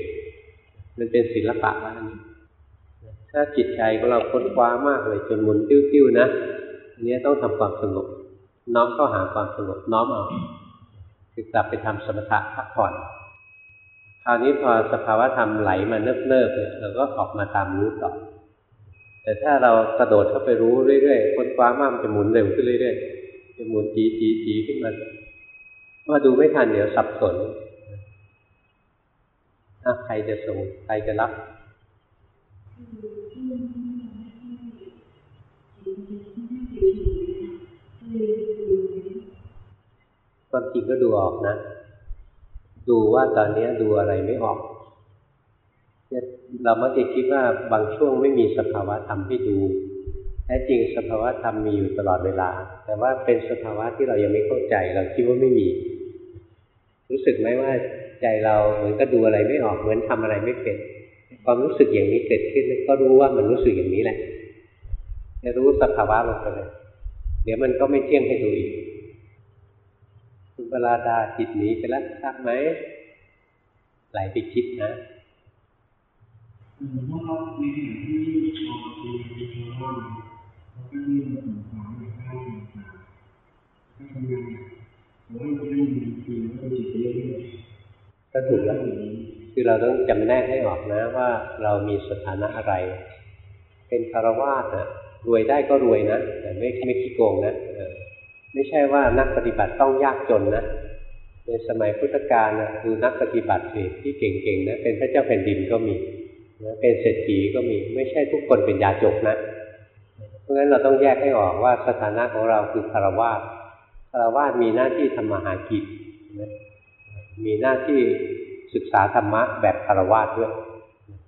มันเป็นศิลปะว่านี้สถ้าจิตใจของเราค้นคว้ามากเลยจนหมุนติ้วๆนะอันนี้ต้องทำความสงบ น้อมเข้าหาความสงบน้อมเอาคือกลับไปทำสมถะพักผ่อนคราวนี้พอสภาวะธรรมไหลมาเนิบๆเนี่ยเราก็ออกมาตามรู้ต่อ แต่ถ้าเรากระโดดเข้าไปรู้เรื่อยๆค้นคว้ามากมันจะหมุนเร็วขึ้นเรื่อยๆจะหมุนจีจีจีขึ้นมาว่าดูไม่ทันเดี๋ยวสับสน ถ้าใครจะส่งใครจะรับความจริงก็ดูออกนะ ดูว่าตอนนี้ดูอะไรไม่ออก เรามักจะคิดว่าบางช่วงไม่มีสภาวะธรรมให้ดูแท้จริงสภาวะธรรมมีอยู่ตลอดเวลา แต่ว่าเป็นสภาวะที่เรายังไม่เข้าใจ เราคิดว่าไม่มี รู้สึกไหมว่า ใจเราเหมือนก็ดูอะไรไม่ออกเหมือนทำอะไรไม่เป็น ความรู้สึกอย่างนี้เกิดขึ้นก็รู้ว่ามันรู้สึกอย่างนี้แหละจะรู้สภาวะลงไปเลยเดี๋ยวมันก็ไม่เที่ยงให้ดูอีกคุณปราดาจิตหนีไปแล้วทราบไหมไหลไปคิดนะ
เพราะว่าในขณะที่ชาวคุยในชาวบ้านเขาก็มีสงสารในข้าวต่างๆก็ทำงานผมว่าจะให้มีจริงก็จิตเยอะ
ก็ถูกแล้วคือเราต้องจำแนกให้ออกนะว่าเรามีสถานะอะไร เป็นคารวาสนะรวยได้ก็รวยนะแต่ไม่ไม่ขี้โกงนะไม่ใช่ว่านักปฏิบัติต้องยากจนนะในสมัยพุทธกาลนะดูนักปฏิบัติสิที่เก่งๆนะเป็นพระเจ้าแผ่นดินก็มีนะเป็นเศรษฐีก็มี ไม่ใช่ทุกคนเป็นยาจกนะ เพราะฉะนั้นเราต้องแยกให้ออกว่าสถานะของเราคือคารวาสคารวาสมีหน้าที่ทำมาหากิน มีหน้าที่ศึกษาธรรมะแบบคารวะด้วย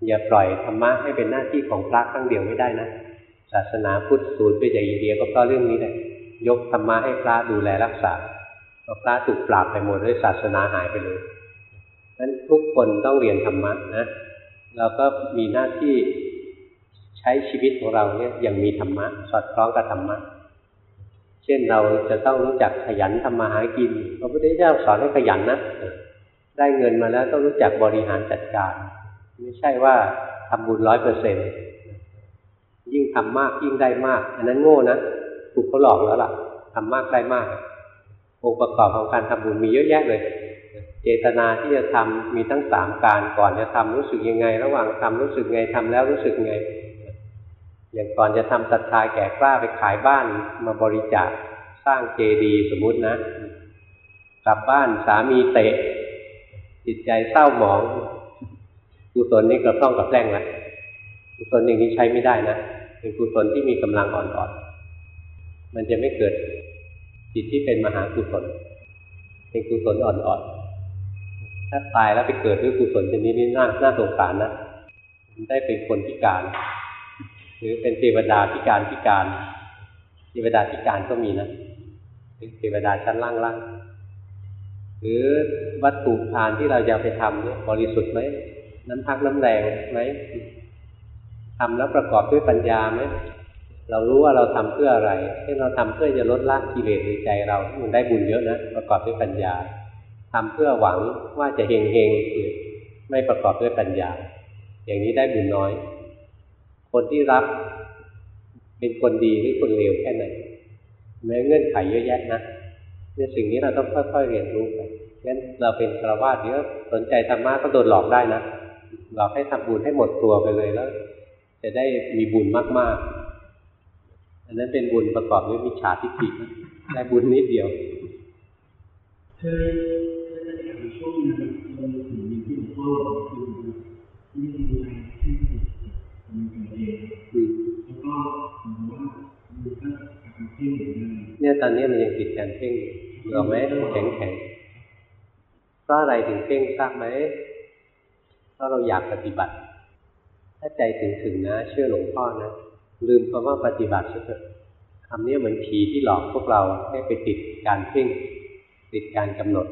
อย่าปล่อยธรรมะให้เป็นหน้าที่ของพระข้างเดียวไม่ได้นะ ศาสนาพุทธสูญไปจากอินเดียก็เพราะเรื่องนี้แหละยกธรรมะให้พระดูแลรักษาพอพระถูกปราบไปหมดด้วยศาสนาหายไปเลยนั้นทุกคนต้องเรียนธรรมะนะเราก็มีหน้าที่ใช้ชีวิตของเราเนี่ยยังมีธรรมะ สอดคล้องกับธรรมะ เช่นเราจะต้องรู้จักขยันทำมาหากินพระพุทธเจ้าสอนให้ขยันนะได้เงินมาแล้วต้องรู้จักบริหารจัดการ ไม่ใช่ว่าทำบุญร้อยเปอร์เซ็นยิ่งทำมากยิ่งได้มาก อันนั้นโง่นะถูกเขาหลอกแล้วล่ะทำมากได้มากองค์ประกอบของการทำบุญมีเยอะแยะเลย เจตนาที่จะทำมีทั้งสามการก่อนจะทำรู้สึกยังไง ระหว่างทำรู้สึกไงทำแล้วรู้สึกไง อย่างก่อนจะทำศรัทธาแก่กล้าไปขายบ้านมาบริจาคสร้างเจดีย์สมมุตินะ กลับบ้านสามีเตะ จิตใจเศร้าหมองกุศลนี้กระต้องกับแกล้งละกุศลอย่างนี้ใช้ไม่ได้นะเป็นกุศลที่มีกำลังอ่อนๆมันจะไม่เกิดจิตที่เป็นมหากุศลเป็นกุศลอ่อนๆถ้าตายแล้วไปเกิดด้วยกุศลชนิดนี้น่าน่าสงสารนะได้เป็นคนพิการ หรือเป็นเทวดาพิการพิการเทวดาพิการก็มีนะเทวดาชั้นล่างๆหรือวัตถุทานที่เราจะไปทำเนี่ยบริสุทธิ์ไหมน้ำพักน้ำแรงไหมทำแล้วประกอบด้วยปัญญาไหมเรารู้ว่าเราทำเพื่ออะไรเช่นเราทำเพื่อจะลดละกิเลสในใจเรามันได้บุญเยอะนะประกอบด้วยปัญญาทำเพื่อหวังว่าจะเฮงเฮงไม่ประกอบด้วยปัญญา อย่างนี้ได้บุญน้อย คนที่รับเป็นคนดีหรือคนเลวแค่ไหนแม้เงื่อนไขเยอะแยะนะเนี่ยสิ่งนี้เราต้องค่อยๆเรียนรู้ไปงั้นเราเป็นคราวาสเดี๋ยวสนใจธรรมะก็โดนหลอกได้นะหลอกให้ทำบุญให้หมดตัวไปเลยแล้ว จะได้มีบุญมากๆ อันนั้นเป็นบุญประกอบด้วยมิจฉาทิฏฐิได้บุญนิดเดียว
เคยช่วงนึงมันถึงที่หลวงพ่อ เนี่
ยตอนนี้มันยังติดการเพ่งเราไหมแข็งแข็งเพราะอะไรถึงเพ่งทราบไหมเพราะเราอยากปฏิบัติ ถ้าใจถึงถึงนะ เชื่อหลวงพ่อนะลืมคำว่าปฏิบัติเถอะคำนี้เหมือนผีที่หลอกพวกเราให้ไปติดการเพ่งติดการกำหนด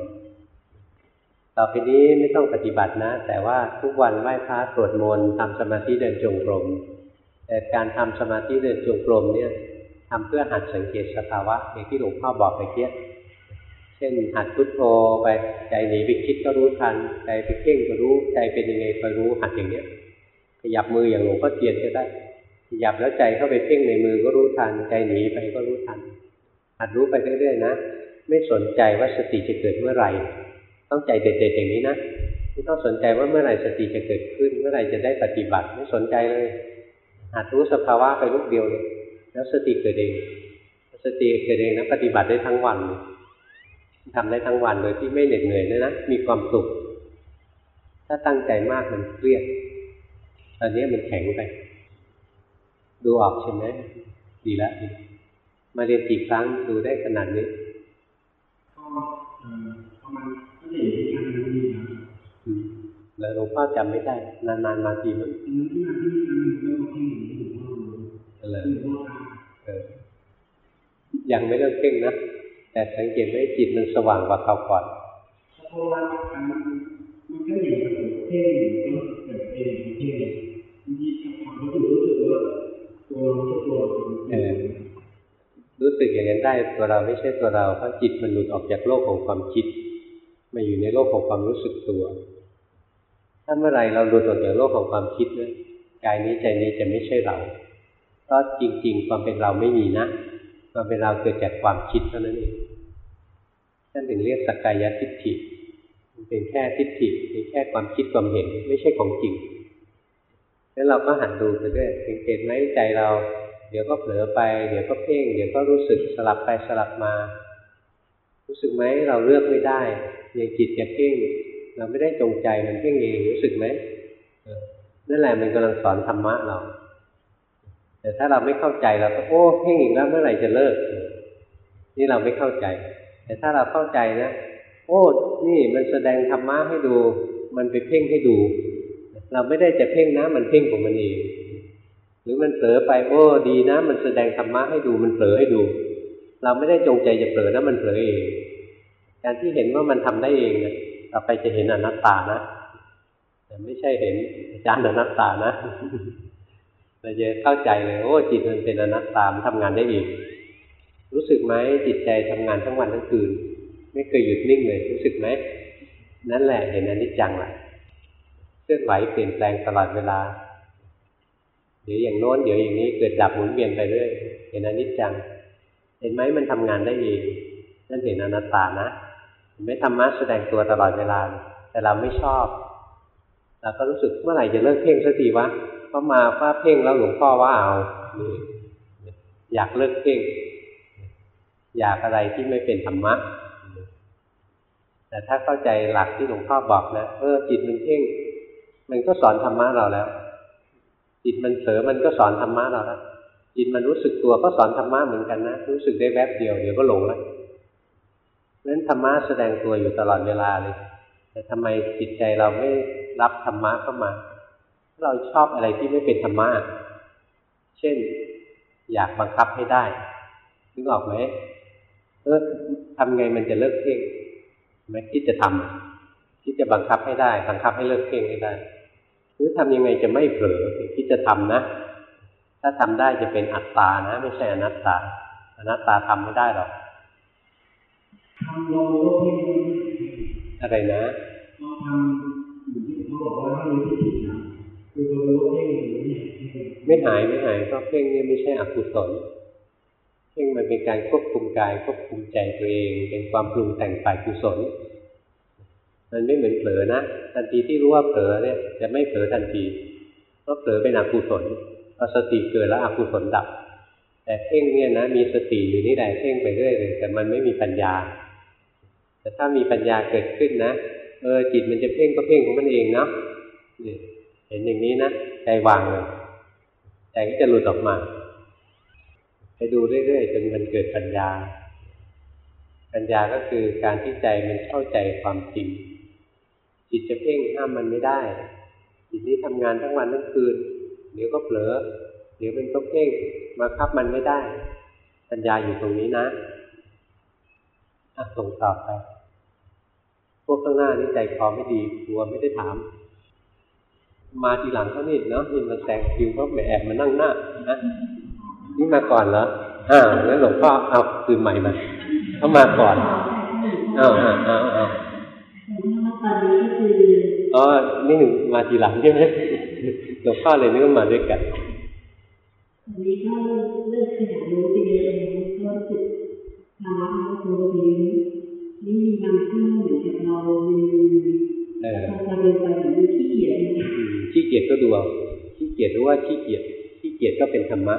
ต่อไปนี้ไม่ต้องปฏิบัตินะ แต่ว่าทุกวันไหว้พระสวดมนต์ทำสมาธิเดินจงกรม แต่การทำสมาธิเดินจงกรมเนี่ยทำเพื่อหัดสังเกตสภาวะอย่างที่หลวงพ่อบอกไปเกี้ยเช่นหัดพุทโธไปใจหนีไปคิดก็รู้ทัน ใจไปเพ่งก็รู้ใจเป็นยังไงก็รู้หัดอย่างเนี้ยขยับมืออย่างหลวงพ่อเทียนก็ได้ขยับแล้วใจเข้าไปเพ่งในมือก็รู้ทัน ใจหนีไปก็รู้ทัน หัดรู้ไปเรื่อยๆนะ ไม่สนใจว่าสติจะเกิดเมื่อไหร่ ต้องใจเด็ดๆอย่างนี้นะไม่ต้องสนใจว่าเมื่อไหร่สติจะเกิดขึ้น เมื่อไหร่จะได้ปฏิบัติไม่สนใจเลย หัดรู้สภาวะไปลูกเดียวเลยแล้วสติเกิดเองสติเกิดเองนะปฏิบัติได้ทั้งวันทำได้ทั้งวันโดยที่ไม่เหน็ดเหนื่อยเลยนะมีความสุข ถ้าตั้งใจมากมันเครียดตอนนี้มันแข็งไป ดูออกใช่ไหมดีแล้วมาเรียนกี่ครั้งดูได้ขนาดนี้
ก็ประมาณก็เห็นที่ทางนั้
แล้วหลวงพ่อจำไม่ได้ นานๆมาทีมัน
อะ
ไรยังไม่เริ่มเพ่งนะ แต่สังเกตไหมจิตมันสว่างกว่าคราวก่อนำ
เพราว่ามันมันก็อย่างกับเท่ก็เกิดเองเท่บางทีความรู้สึกรู้สึกว่าตัวเราตัวเรา
เออรู้สึกอย่างนั้นได้ตัวเราไม่ใช่ตัวเราเพราะจิตมันหลุดออกจากโลกของความคิดมาอยู่ในโลกของความรู้สึกตัว ถ้าเมื่อไรเราหลุดออกจากโลกของความคิดนะกายนี้ใจนี้จะไม่ใช่เราเพราะจริง ๆ ความเป็นเราไม่มีนะความเป็นเราเกิดจากความคิดเท่านั้นเองท่านถึงเรียกสักกายทิฏฐิมันเป็นแค่ทิฏฐิเป็นแค่ความคิดความเห็นไม่ใช่ของจริงแล้วเราก็หันดูไปด้วยสังเกตไหมใจเรา เดี๋ยวก็เผลอไป เดี๋ยวก็เพ่ง เดี๋ยวก็รู้สึกสลับไปสลับมา รู้สึกไหมเราเลือกไม่ได้ย่างจิตจะเพ่ง เราไม่ได้จงใจมันเพ่งเองรู้สึกไหมนั่นแหละมันกำลังสอนธรรมะเรา แต่ถ้าเราไม่เข้าใจเราก็โอ้เพ่งอีกแล้วเมื่อไหร่จะเลิก นี่เราไม่เข้าใจ แต่ถ้าเราเข้าใจนะโอ้นี่มันแสดงธรรมะให้ดู มันไปเพ่งให้ดู เราไม่ได้จะเพ่งนะมันเพ่งของมันเอง หรือมันเผลอไปโอ้ดีนะ มันแสดงธรรมะให้ดูมันเผลอให้ดู เราไม่ได้จงใจจะเผลอนะมันเผลอเอง การที่เห็นว่ามันทำได้เองเนี่ย ต่อไปจะเห็นอนัตตานะ แต่ไม่ใช่เห็นอาจารย์อนัตตานะเราจะเข้าใจเลยโอ้จิตมันเป็นอนัตตามันทำงานได้เองรู้สึกไหมจิตใจทำงานทั้งวันทั้งคืน ไม่เคยหยุดนิ่งเลย รู้สึกไหมนั่นแหละเห็นอนิจจังแหละเคลื่อนไหวเปลี่ยนแปลงตลอดเวลาเดี๋ยวอย่างโน้นเดี๋ยวอย่างนี้เกิดดับหมุนเวียนไปเรื่อยเห็นอนิจจัง เห็นไหมมันทำงานได้เองนั่นเห็นอนัตตานะ ไหมธรรมะแสดงตัวตลอดเวลา แต่เราไม่ชอบเราก็รู้สึกเมื่อไหร่จะเลิกเพ่งสักทีวะเพราะมาว่าเพ่งแล้วหลวงพ่อว่าเอาอยากเลิกเพ่ง อยากอะไรที่ไม่เป็นธรรมะ แต่ถ้าเข้าใจหลักที่หลวงพ่อบอกนะเออจิตมันเพ่ง มันก็สอนธรรมะเราแล้ว จิตมันเผลอมันก็สอนธรรมะเราแล้วจิตมันรู้สึกตัวก็สอนธรรมะเหมือนกันนะ รู้สึกได้แวบเดียวเดี๋ยวก็หลงแล้ว นั้นธรรมะแสดงตัวอยู่ตลอดเวลาเลย แต่ทำไมจิตใจเราไม่รับธรรมะเข้ามา เราชอบอะไรที่ไม่เป็นธรรมะ เช่น อยากบังคับให้ได้นึกออกไหมเออทำไงมันจะเลิกเพ่งไหมคิดจะทำคิดจะบังคับให้ได้ บังคับให้เลิกเพ่งให้ได้ หรือทำยังไงจะไม่เผลอคิดจะทำนะ ถ้าทำได้จะเป็นอัตตานะ ไม่ใช่อนัตตา อนัตตาทำไม่ได้หรอก
ทำลองรู้ว่าเพ่ง
อะไรนะ
ลองทำอยู่ที่เขาบอกว่าให้รู้ที่จิตนะคือตัวรู้เพ่งอยู่เนี่ย
ไม่หายไม่หายเพราะเพ่งเนี่ยไม่ใช่อกุศลเพ่งมันเป็นการควบคุมกายควบคุมใจตัวเอง เป็นความปรุงแต่งฝ่ายกุศลมันไม่เหมือนเผลอนะทันทีที่รู้ว่าเผลอเนี่ย จะไม่เผลอทันทีเพราะเผลอเป็นอกุศลพอสติเกิดแล้วอกุศลดับ แต่เพ่งเนี่ยนะมีสติอยู่นี่แหละเพ่งไปเรื่อยเลยแต่มันไม่มีปัญญา แต่ถ้ามีปัญญาเกิดขึ้นนะ เออจิตมันจะเพ่งก็เพ่งของมันเองเนาะเห็นอย่างนี้นะใจวางเลยใจก็จะหลุดออกมา ไปดูเรื่อยๆจนมันเกิดปัญญา ปัญญาก็คือการที่ใจมันเข้าใจความจริง จิตจะเพ่งห้ามมันไม่ได้ จิตนี้ทำงานทั้งวันทั้งคืน เดี๋ยวก็เผลอ เดี๋ยวมันก็เพ่งมาคับมันไม่ได้ ปัญญาอยู่ตรงนี้นะอะส่งต่อไป พวกข้างหน้านี่ใจคอไม่ดีกลัวไม่ได้ถาม มาทีหลังเขานี่เนาะนี่มาแซงคิวก็แอบมานั่งหน้านะนี่มาก่อนเหรออ้าแล้วหลวงพ่อเอาคืนใหม่มาเขามาก่อนอ้าวอ้าวอ้าวอ้าว
อ๋อ
นี่หนึ่งมาทีหลังใช่ไหมหลวงพ่อเลยนึกว่ามาด้วยกัน
วันนี้ก็เลิกขยันรู้ไปเยอะเลยก็รู้สึกภาระมันก็โตไปเยอะ นี่มีบางช่วงเหมือนกับเราลืม
เออ
พอเราเดินไปเหมือนมันขี้เกียจเลย
อืมขี้เกียจก็ดูเอาขี้เกียจรู้ว่าขี้เกียจขี้เกียจก็เป็นธรรมะ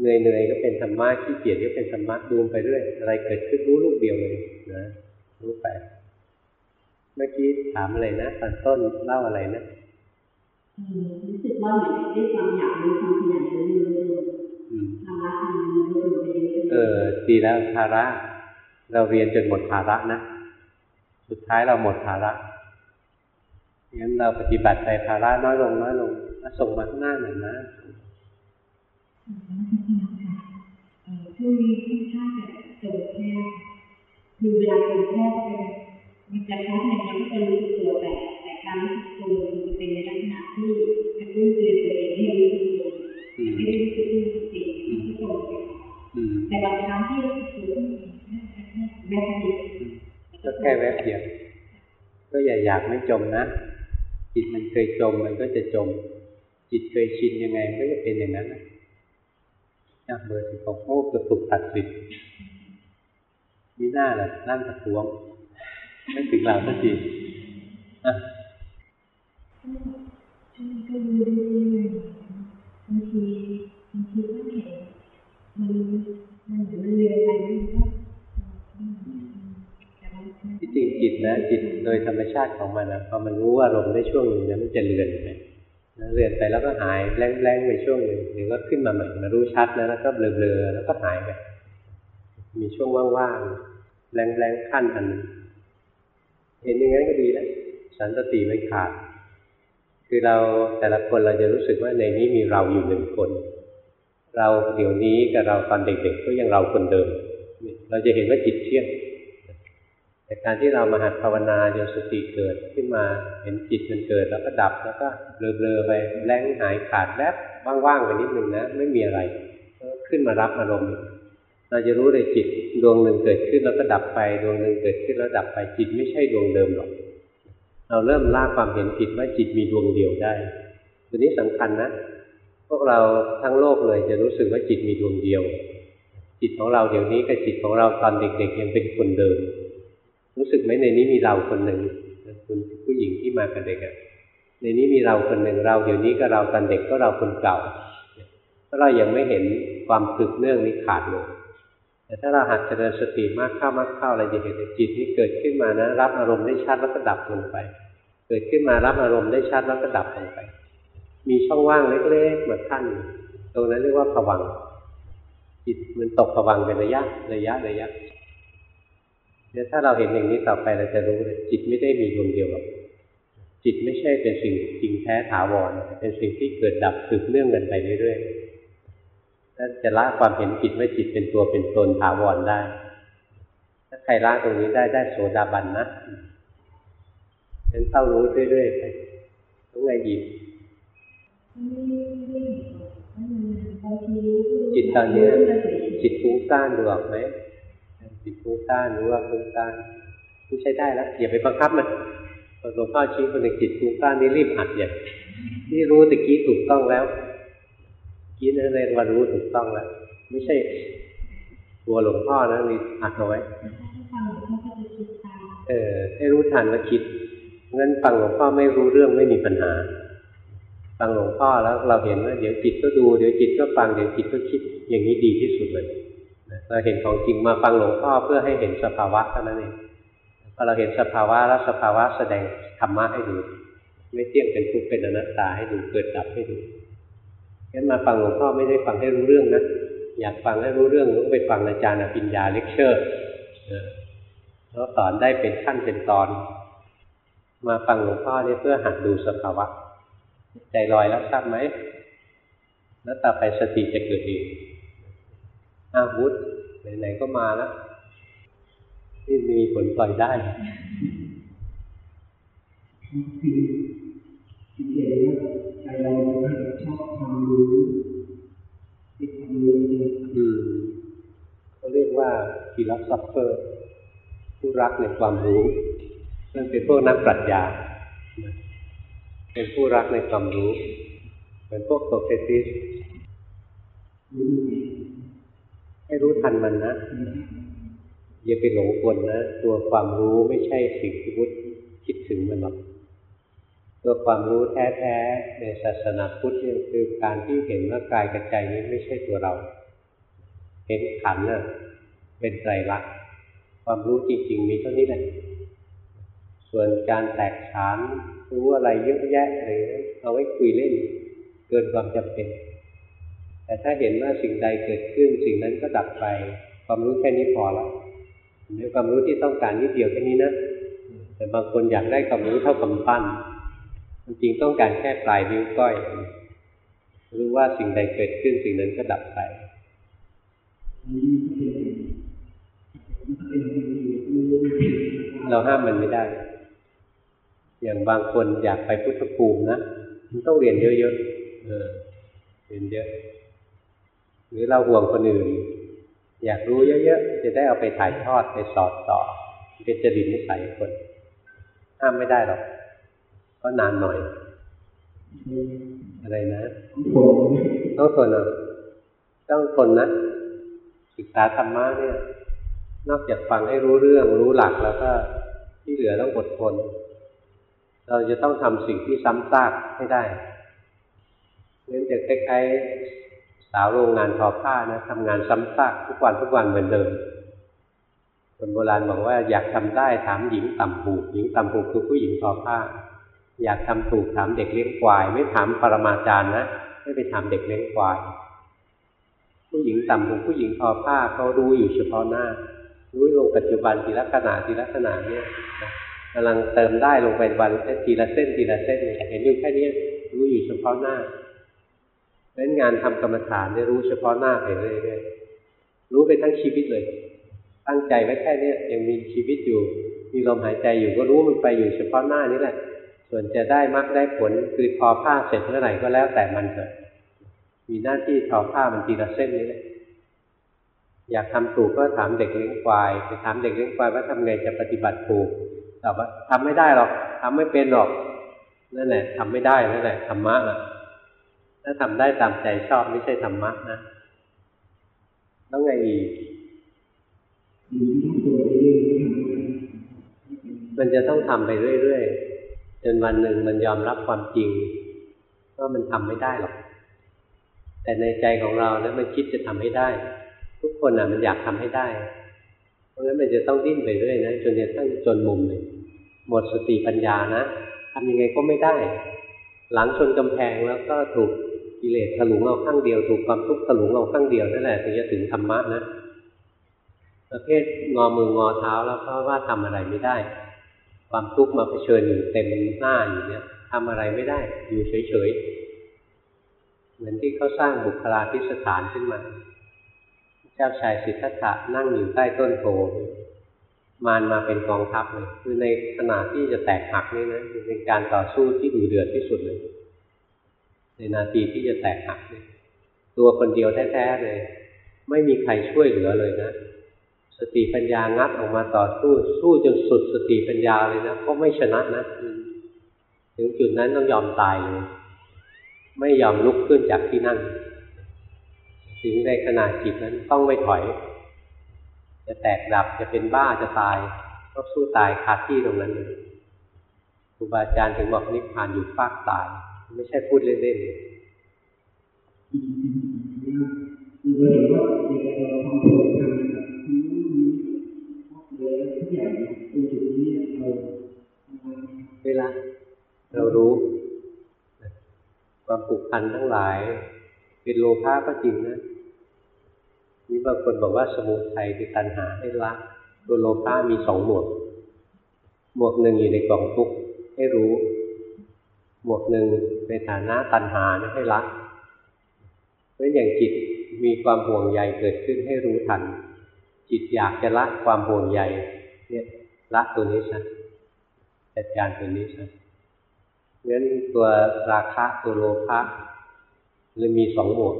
เหนื่อยเหนื่อยๆก็เป็นธรรมะขี้เกียจก็เป็นธรรมะดูไปเรื่อยอะไรเกิดขึ้นรู้ลูกเดียวเลยนะรู้ไปเมื่อกี้ถามอะไรนะตอนต้นเล่าอะไรนะ
เออรู้สึกว่าเหมือนกับด้วยความอยากรู้ความขยันรู้มันลด
อืม
ภาระมันลดลงไปเยอะ
เออดีแล้วภาระ เราเรียนจนหมดภาระนะ สุดท้ายเราหมดภาระงั้นเราปฏิบัติไปภาระน้อยลง น้อยลงอะส่งมาข้างหน้าหน่อยนะ
ช่วงนี้ค่อนข้างจะจมแคบคือเวลาจมแคบไปมันจะแคบเนี่ยมันก็จะรู้ตัวแต่แต่การรู้ตัวมันจะเป็นในลักษณะที่กระตุ้นเตือนตัวเองให้รู้ตัวไม่ได้รู้ตัวจริงๆมันก็จมไป
อืม
แต่บางครั้งที่รู้ตัว แบบนี้
ก็แค่แวบเดียว ก็อย่าอยากไม่จมนะ จิตมันเคยจมมันก็จะจม จิตเคยชินยังไงมันก็จะเป็นอย่างนั้นนะเบอร์สิบหกโอ้กระตุกตัดสิทธิ์มีหน้าแหละนั่งตะทวง ไม่ถึงเราสักทีอะ
ช่วงนี้ก็รู้เรื่อยๆบางทีบางทีก็เห็นมันมันเหมือนมันเรียนไปมันก็แต่บางที
ที่จ ริงจิตนะจิตโดยธรรมชาติของมันนะพอมันรู้อารมณ์ได้ช่วงหนึ่งนะมันจะเลือนไปเลือนไปแล้วก็หายแรงๆไปช่วงหนึ่งเดี๋ยวก็ขึ้นมาใหม่มารู้ชัดนะแล้วก็เบลอๆแล้วก็หายไปมีช่วงว่างๆแรงๆขั้นอันเห็นอย่างนั้นก็ดีแล้วสันตติไม่ขาด คือเราแต่ละคนเราจะรู้สึกว่าในนี้มีเราอยู่หนึ่งคน เราเดี๋ยวนี้กับเราตอนเด็กๆก็ยังเราคนเดิม เราจะเห็นว่าจิตเที่ยง แต่การที่เรามาหัดภาวนาจนสติเกิดขึ้นมาเห็นจิตมันเกิดแล้วก็ดับแล้วก็เบลอๆไปแรงหายขาดแวบว่างๆไปนิดนึงนะไม่มีอะไรก็ขึ้นมารับอารมณ์เราจะรู้เลยจิตดวงหนึ่งเกิดขึ้นแล้วก็ดับไปดวงหนึ่งเกิดขึ้นแล้วดับไปจิตไม่ใช่ดวงเดิมหรอก เราเริ่มละความเห็นผิดว่าจิตมีดวงเดียวได้ตัวนี้สำคัญนะพวกเราทั้งโลกเลยจะรู้สึกว่าจิตมีดวงเดียว จิตของเราเดี๋ยวนี้กับจิตของเราตอนเด็กๆยังเป็นคนเดิม รู้สึกไหมในนี้มีเราคนหนึ่งคุณผู้หญิงที่มากับเด็กอะในนี้มีเราคนหนึ่งเราเดี๋ยวนี้ก็เราตอนเด็กก็เราคนเก่าเพราเรายังไม่เห็นความสืบเนื่องนี้ขาดลงแต่ถ้าเราหัดเจริญสติมากเข้ามากเข้าเราจะเห็นจิตนี้เกิดขึ้นมานะรับอารมณ์ได้ชัดแล้วก็ดับลงไป เกิดขึ้นมารับอารมณ์ได้ชัดแล้วก็ดับลงไป มีช่องว่างเล็กๆเหมือนขั้นตรงนั้นเรียกว่าผวังจิตมันตกผวังเป็นระยะระยะระยะ เดี๋ยวถ้าเราเห็นอย่างนี้ต่อไปเราจะรู้เลยจิตไม่ได้มีดวงเดียวหรอกจิตไม่ใช่เป็นสิ่งจริงแท้ถาวร เป็นสิ่งที่เกิดดับสืบเนื่องกันไปเรื่อยๆถ้าจะละความเห็นผิดว่าจิตเป็นตัวเป็นตนถาวรได้ ถ้าใครละตรงนี้ได้ได้โสดาบันนะเป็นเฝ้ารู้เรื่อยๆไปต้องไงยินจิตตอนเนี้ยจิตฟุ้งซ่านดูออกไหม จิตฟุ้งซ่านหรือว่าฟุ้งซ่านนี่ใช้ได้แล้วอย่าไปบังคับมันพอหลวงพ่อชี้คนหนึ่งจิตฟุ้งซ่านนี่รีบหัดอย่านี่รู้ตะกี้ถูกต้องแล้วกี้นั่นเรียกว่ารู้ถูกต้องแล้วไม่ใช่ตัวหลวงพ่อนะนี่หัดเอาไว้
ฟังเขาก็จะคิดตาม
เออให้รู้ทันแล้วคิดงั้นฟังหลวงพ่อไม่รู้เรื่องไม่มีปัญหาฟังหลวงพ่อแล้วเราเห็นว่าเดี๋ยวจิตก็ดูเดี๋ยวจิตก็ฟังเดี๋ยวจิตก็คิดอย่างนี้ดีที่สุดเลยนะ เราเห็นของจริงมาฟังหลวงพ่อเพื่อให้เห็นสภาวะเท่านั้นเองพอเราเห็นสภาวะแล้วสภาวะแสดงธรรมะให้ดู ไม่เที่ยงเป็นทุกข์เป็นอนัตตาให้ดูเกิดดับให้ดูงั้นมาฟังหลวงพ่อไม่ได้ฟังให้รู้เรื่องนะอยากฟังให้รู้เรื่องต้องไปฟังอาจารย์อภิญญาเลคเชอร์แล้วสอนได้เป็นขั้นเป็นตอน มาฟังหลวงพ่อเนี่ยเพื่อหัดดูสภาวะ ใจลอยแล้วทราบไหมแล้วต่อไปสติจะเกิดเอง อาวุธไหนๆก็มาแล้วนี่มีผลปล่อยได้
คือที่เห็นว่าใจเราชอบความรู้ติดความรู้
อืมเขาเรียกว่า philosopher ผู้รักในความรู้นั่นเป็นพวกนักปรัชญา เป็นผู้รักในความรู้ เป็นพวกโสเฟติส ให้รู้ทันมันนะ อย่าไปหลงกลนะ ตัวความรู้ไม่ใช่สิ่งที่พุทธคิดถึงมันหรอก ตัวความรู้แท้ๆในศาสนาพุทธเนี่ยคือการที่เห็นว่ากายกับใจนี้ไม่ใช่ตัวเรา เห็นขันธ์น่ะเป็นไตรลักษณ์ความรู้จริง ๆ มีเท่านี้แหละ ส่วนการแตกฉานรู้อะไรเยอะแยะอะไรเอาไว้คุยเล่น เกินความจำเป็น แต่ถ้าเห็นว่าสิ่งใดเกิดขึ้น สิ่งนั้นก็ดับไป ความรู้แค่นี้พอละในความรู้ที่ต้องการนิดเดียวแค่นี้นะ แต่บางคนอยากได้ความรู้เท่ากำปั้นจริงต้องการแค่ปลายนิ้วก้อย รู้ว่าสิ่งใดเกิดขึ้นสิ่งนั้นก็ดับไป
เป็นมันเป็นรู้
เราห้ามมันไม่ได้ อย่างบางคนอยากไปพุทธภูมินะ มันต้องเรียนเยอะๆ เออ เรียนเยอะ หรือเราห่วงคนอื่น อยากรู้เยอะๆ จะได้เอาไปถ่ายทอดไปสอนต่อ เป็นจริตนิสัยคนห้ามไม่ได้หรอกก็นานหน่อย อะไรนะต้องทนอะต้องทนนะศึกษาธรรมะเนี่ย นอกจากฟังให้รู้เรื่องรู้หลักแล้วก็ที่เหลือต้องอดทน เราจะต้องทำสิ่งที่ซ้ำซากให้ได้งั้นจะคล้ายๆาวโรงงานทอผ้านะทำงานซ้ำซากทุกวันทุกวันเหมือนเดิม คนโบราณบอกว่าอยากทำได้ถามหญิงต่ำผูกหญิงต่ำผูกคือผู้หญิงทอผ้า อยากทำถูกถามเด็กเลี้ยงควาย ไม่ถามปรมาจารย์นะไม่ไปถามเด็กเลี้ยงควาย ผู้หญิงต่ำผูกผู้หญิงทอผ้าเขารู้อยู่เฉพาะหน้า รู้ลงปัจจุบันทีละขณะทีละขณะเนี่ยกำลังเติมได้ลงไปวันทีละเส้นทีละเส้นเนี่ยเห็นอยู่แค่นี้รู้อยู่เฉพาะหน้า เพราะฉะนั้นงานทำกรรมฐานเนี่ยรู้เฉพาะหน้าไปเรื่อยๆรู้ไปทั้งชีวิตเลย ตั้งใจไว้แค่เนี้ยยังมีชีวิตอยู่ มีลมหายใจอยู่ก็รู้มันไปอยู่เฉพาะหน้านี้แหละ ส่วนจะได้มรรคได้ผลคือทอผ้าเสร็จเมื่อไหร่ก็แล้วแต่มันเถอะมีหน้าที่ทอผ้ามันทีละเส้นนี้แหละอยากทำถูกก็ถามเด็กเลี้ยงควายไปถามเด็กเลี้ยงควายว่าทำไงจะปฏิบัติถูกตอบว่าทำไม่ได้หรอกทำไม่เป็นหรอกนั่นแหละทำไม่ได้นั่นแหละธรรมะน่ะ ถ้าทำได้ตามใจชอบไม่ใช่ธรรมะนะต้องไงอีก
มั
นจะต้องทำไปเรื่อยๆจนวันหนึ่งมันยอมรับความจริงว่ามันทำไม่ได้หรอก แต่ในใจของเรานะมันคิดจะทำให้ได้ ทุกคนอะมันอยากทำให้ได้ เพราะฉะนั้นมันจะต้องดิ้นไปเรื่อยนะจนจะตั้งจนมุมเลยหมดสติปัญญานะทำยังไงก็ไม่ได้ หลังชนกำแพงแล้วก็ถูก กิเลสถลุงเอาข้างเดียว ถูกความทุกข์ถลุงเอาข้างเดียวนั่นแหละถึงจะถึงธรรมะนะ ประเภทงอมืองอเท้าแล้วเพราะว่าทำอะไรไม่ได้ ความทุกข์มาเผชิญอยู่เต็มหน้าอยู่เนี่ยทำอะไรไม่ได้ อยู่เฉยๆ เหมือนที่เขาสร้างบุคลาธิสถานขึ้นมา เจ้าชายสิทธัตถะนั่งอยู่ใต้ต้นโพมารมาเป็นกองทัพเลยคือในขณะที่จะแตกหักนี่นะเป็นการต่อสู้ที่ดุเดือดที่สุดเลย ในนาทีที่จะแตกหักเนี่ยตัวคนเดียวแท้ๆเลย ไม่มีใครช่วยเหลือเลยนะ สติปัญญางัดออกมาต่อสู้ สู้จนสุดสติปัญญาเลยนะก็ไม่ชนะนะถึงจุดนั้นต้องยอมตายเลย ไม่ยอมลุกขึ้นจากที่นั่ง ถึงในขณะจิตนั้นต้องไม่ถอย จะแตกดับจะเป็นบ้าจะตายก็สู้ตายคาที่ตรงนั้นเลยครูบาอาจารย์ถึงบอกนิพพานอยู่ฟากตาย ไม่ใช่พูดเล่นๆ
เราเห็นว่าเราทำถูกทำแบบนี้นี้เลยทุกอย่างตรงจุดนี้เรา
เวลาเรารู้ ความผูกพันทั้งหลาย เป็นโลภะก็จริงนะนี่บางคนบอกว่าสมุทัยคือตัณหาให้ละตัวโลภะมีสองหมวกหมวกหนึ่งอยู่ในกล่องทุกข์ให้รู้ หมวกหนึ่งในฐานะตัณหาให้ละเพราะอย่างจิตมีความห่วงใยเกิดขึ้นให้รู้ทัน จิตอยากจะละความห่วงใยเนี่ยละตัวนี้ซะจัดการตัวนี้ซะงั้นตัวราคะตัวโลภะเลยมีสองหมวก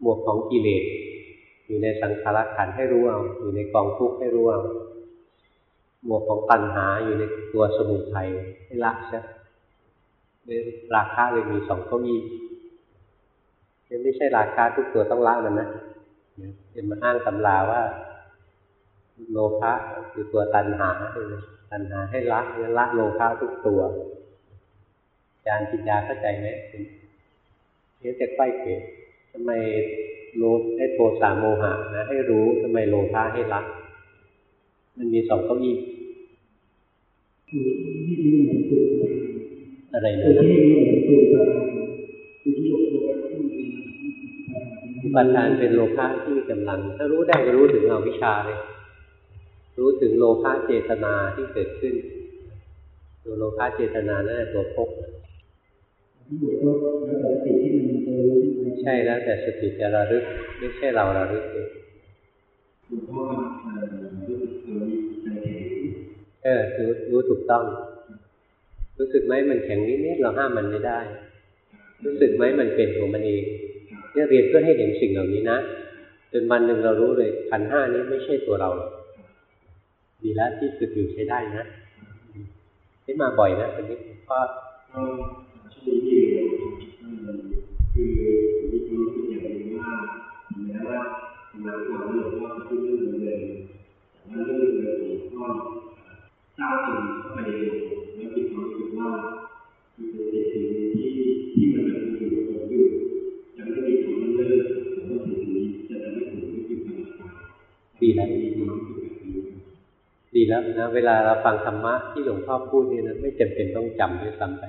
หมวกของกิเลสอยู่ในสังขารขันให้รู้เอาอยู่ในกองทุกข์ให้รู้เอาหมวกของตัณหาอยู่ในตัวสมุทัยให้ละซะ เนี่ยราคะเลยมีสองเก้าอี้มันไม่ใช่ราคาทุกตัวต้องละมันนะเดี๋ยวมาอ้างตำราว่าโลภะคือตัวตัณหาตัณหาให้ละเนี่ยละโลภะทุกตัวอาจารย์ปิญญาเข้าใจไหมเนี่ยจะใกล้เกศทำไมโลภให้โทสะโมหะนะให้รู้ทำไมโลภะให้ละมันมีสองเก้าอี้
คื อที่นี่เหมือนตัว
อะไร
คื
นะ
อที่นี่เหมือนตัวคือที่หลบหลบที่
อุปทานเป็นโลภะที่มีกำลัง ถ้ารู้ได้ก็รู้ถึงเอาวิชชาเลย รู้ถึงโลภะเจตนาที่เกิดขึ้นตัวโลภะเจตนานั่นแหละตัวพก
ที่หลบหลบแล้วแต่สิ่งที่มันเจอ
ใช่แล้วแต่สติจะระลึก ไม่ใช่เราระลึกเอง
หลวงพ่อรู้สึกตัวใจแข็ง
เออรู้รู้ถูกต้อง รู้สึกไหมมันแข็งนิดๆเราห้ามมันไม่ได้ รู้สึกไหมมันเป็นของมันเองเนี่ยเรียนเพื่อให้เห็นสิ่งเหล่านี้นะจนวันหนึ่งเรารู้เลยขันห้านี้ไม่ใช่ตัวเราหรอกดีแล้วที่ฝึกอยู่ใช้ได้นะได้มาบ่อยนะคนนี้ก็
ช่วงที่คือมีความรู้สึกอย่างนี้ว่าแม้ว่าทำงนความหลงว่าเป็นเรื่องเดิมแต่ว่าเรื่องเดิมก็ก้าวถึงไปแล้วมีความรู้สึก ว่าคือเป็นสิ่งที่ที่มันแบบอยู่กับอยู่จะไม่มีคำว่าเลิกแต่ว่าสิ่งนี้จะทำให้ผมรู้สึกตลอดไป
ดีแล้ว
มีความรู้สึกแบบนี้
ดีแล้วนะเวลาเราฟังธรรมะที่หลวงพ่อพูดเนี่ยนะไม่จำเป็นต้องจำด้วยซ้ำไป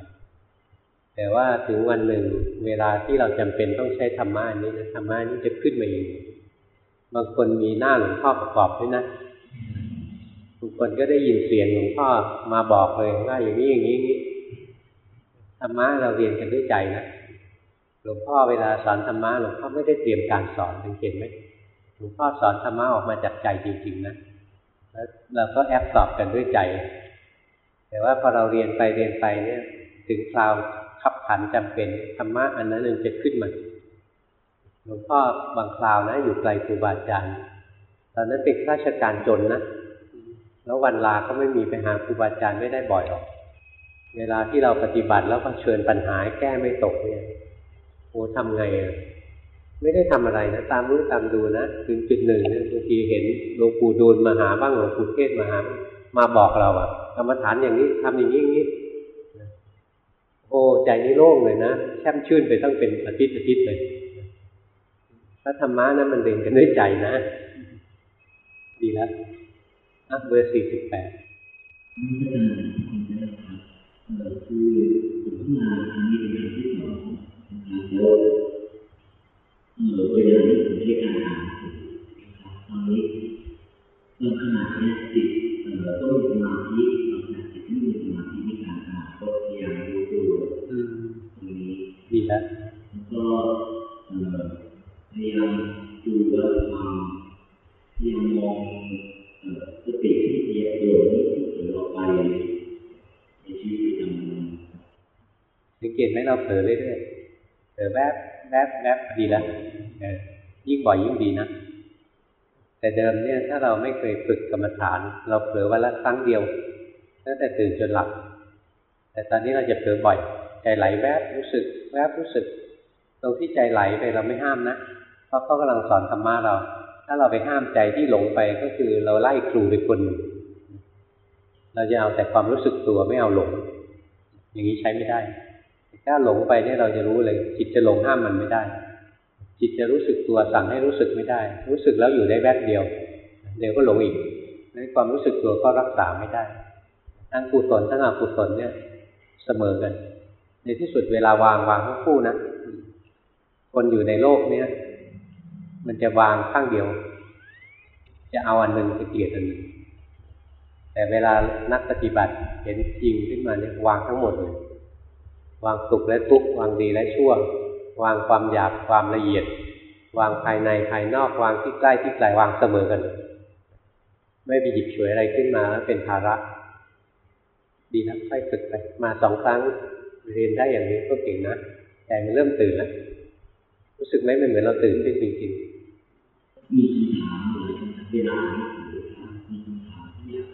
แต่ว่าถึงวันหนึ่งเวลาที่เราจำเป็นต้องใช้ธรรมะอันนี้นะธรรมะนี้จะขึ้นมาเองบางคนมีหน้าหลวงพ่อประกอบด้วยนะ บางคนก็ได้ยินเสียงหลวงพ่อมาบอกเลยว่าอย่างนี้อย่างนี้นี้ธรรมะเราเรียนกันด้วยใจนะหลวงพ่อเวลาสอนธรรมะหลวงพ่อไม่ได้เตรียมการสอนสังเกตไหมหลวงพ่อสอนธรรมะออกมาจากใจจริงๆนะแล้วเราก็แอบสอบกันด้วยใจ แต่ว่าพอเราเรียนไปเรียนไปเนี่ย ถึงคราวขับขันจำเป็นธรรมะอันนั้นมันจะขึ้นมาหลวงพ่อบางคราวนะ อยู่ไกลครูบาอาจารย์ตอนนั้นเป็นข้าราชการจนนะ แล้ววันลาก็ไม่มีไปหาครูบาอาจารย์ไม่ได้บ่อยหรอก เวลาที่เราปฏิบัติแล้วก็เชิญปัญหาแก้ไม่ตกเนี่ยโอ้ทำไงอะไม่ได้ทำอะไรนะตามรู้ตามดูนะถึงจุดหนึ่งเนี่ยบางทีเห็นหลวงปู่ดูลมาหาบ้างหลวงปู่เทศมาหา มาบอกเราอะกรรมฐานอย่างนี้ทำอย่างนี้อย่างนี้โอ้ใจนี่โล่งเลยนะแช่มชื่นไปตั้งเป็นอาทิตย์อาทิตย์เลยพระธรรมะนั้นมันเด่นกันด้วยใจนะ ดีแล้ว อะเบอร์สี่สิบแปด
นี่จะคนได้ครับเอ่อคือผมทำงานครั้งนี้เป็นครั้งที่สองนะครับแล้วเออเวลาที่ผมได้อ่านนะครับตอนนี้ตอนขณะนี้จิตเออต้องมีสมาธิตอนขณะจิตไม่มีสมาธิในการอ่านก็พยายามรู้ตัวตรงนี้
ดีแล้ว
แล้วก็เออพยายามดูว่าความพยายามมอง สติที่เอียดโยนที่เกิดออกไปในชีวิตประจำวัน
สังเกตไหมเราเผลอเรื่อยๆเผลอแวบแวบแวบดีแล้วยิ่งบ่อยยิ่งดีนะแต่เดิมเนี่ยถ้าเราไม่เคยฝึกกรรมฐาน เราเผลอวันละครั้งเดียวตั้งแต่ตื่นจนหลับ แต่ตอนนี้เราจะเผลอบ่อย ใจไหลแวบรู้สึก แวบรู้สึก ตรงที่ใจไหลไปเราไม่ห้ามนะ เพราะเขากำลังสอนธรรมะเรา ถ้าเราไปห้ามใจที่หลงไปก็คือเราไล่ครูไปคนหนึ่งเราจะเอาแต่ความรู้สึกตัวไม่เอาหลง อย่างนี้ใช้ไม่ได้ ถ้าหลงไปเนี่ยเราจะรู้เลย จิตจะหลงห้ามมันไม่ได้ จิตจะรู้สึกตัวสั่งให้รู้สึกไม่ได้ รู้สึกแล้วอยู่ได้แวบเดียว เดี๋ยวก็หลงอีกในความรู้สึกตัวก็รักษาไม่ได้ ทั้งกุศลทั้งอกุศลเนี่ยเสมอกัน ในที่สุดเวลาวางวางทั้งคู่นะ คนอยู่ในโลกเนี้ย มันจะวางข้างเดียว จะเอาอันหนึ่งจะเกลียดอันหนึ่งแต่เวลานักปฏิบัติเห็นจริงขึ้นมาเนี่ยวางทั้งหมดเลยวางสุขและทุกข์วางดีและชั่ว วางความหยาบความละเอียด วางภายในภายนอกวางที่ใกล้ที่ไกลวางเสมอกัน ไม่ไปหยิบฉวยอะไรขึ้นมาแล้วเป็นภาระ ดีนะค่อยฝึกไป มาสองครั้งเรียนได้อย่างนี้ก็เก่งนะแต่มันเริ่มตื่นแล้วรู้สึกไหมมันเหมือนเราตื่นขึ้นจริง
มีคำถามเลยนะครับเวลาที่ผมถามมีคำถามที่อยาก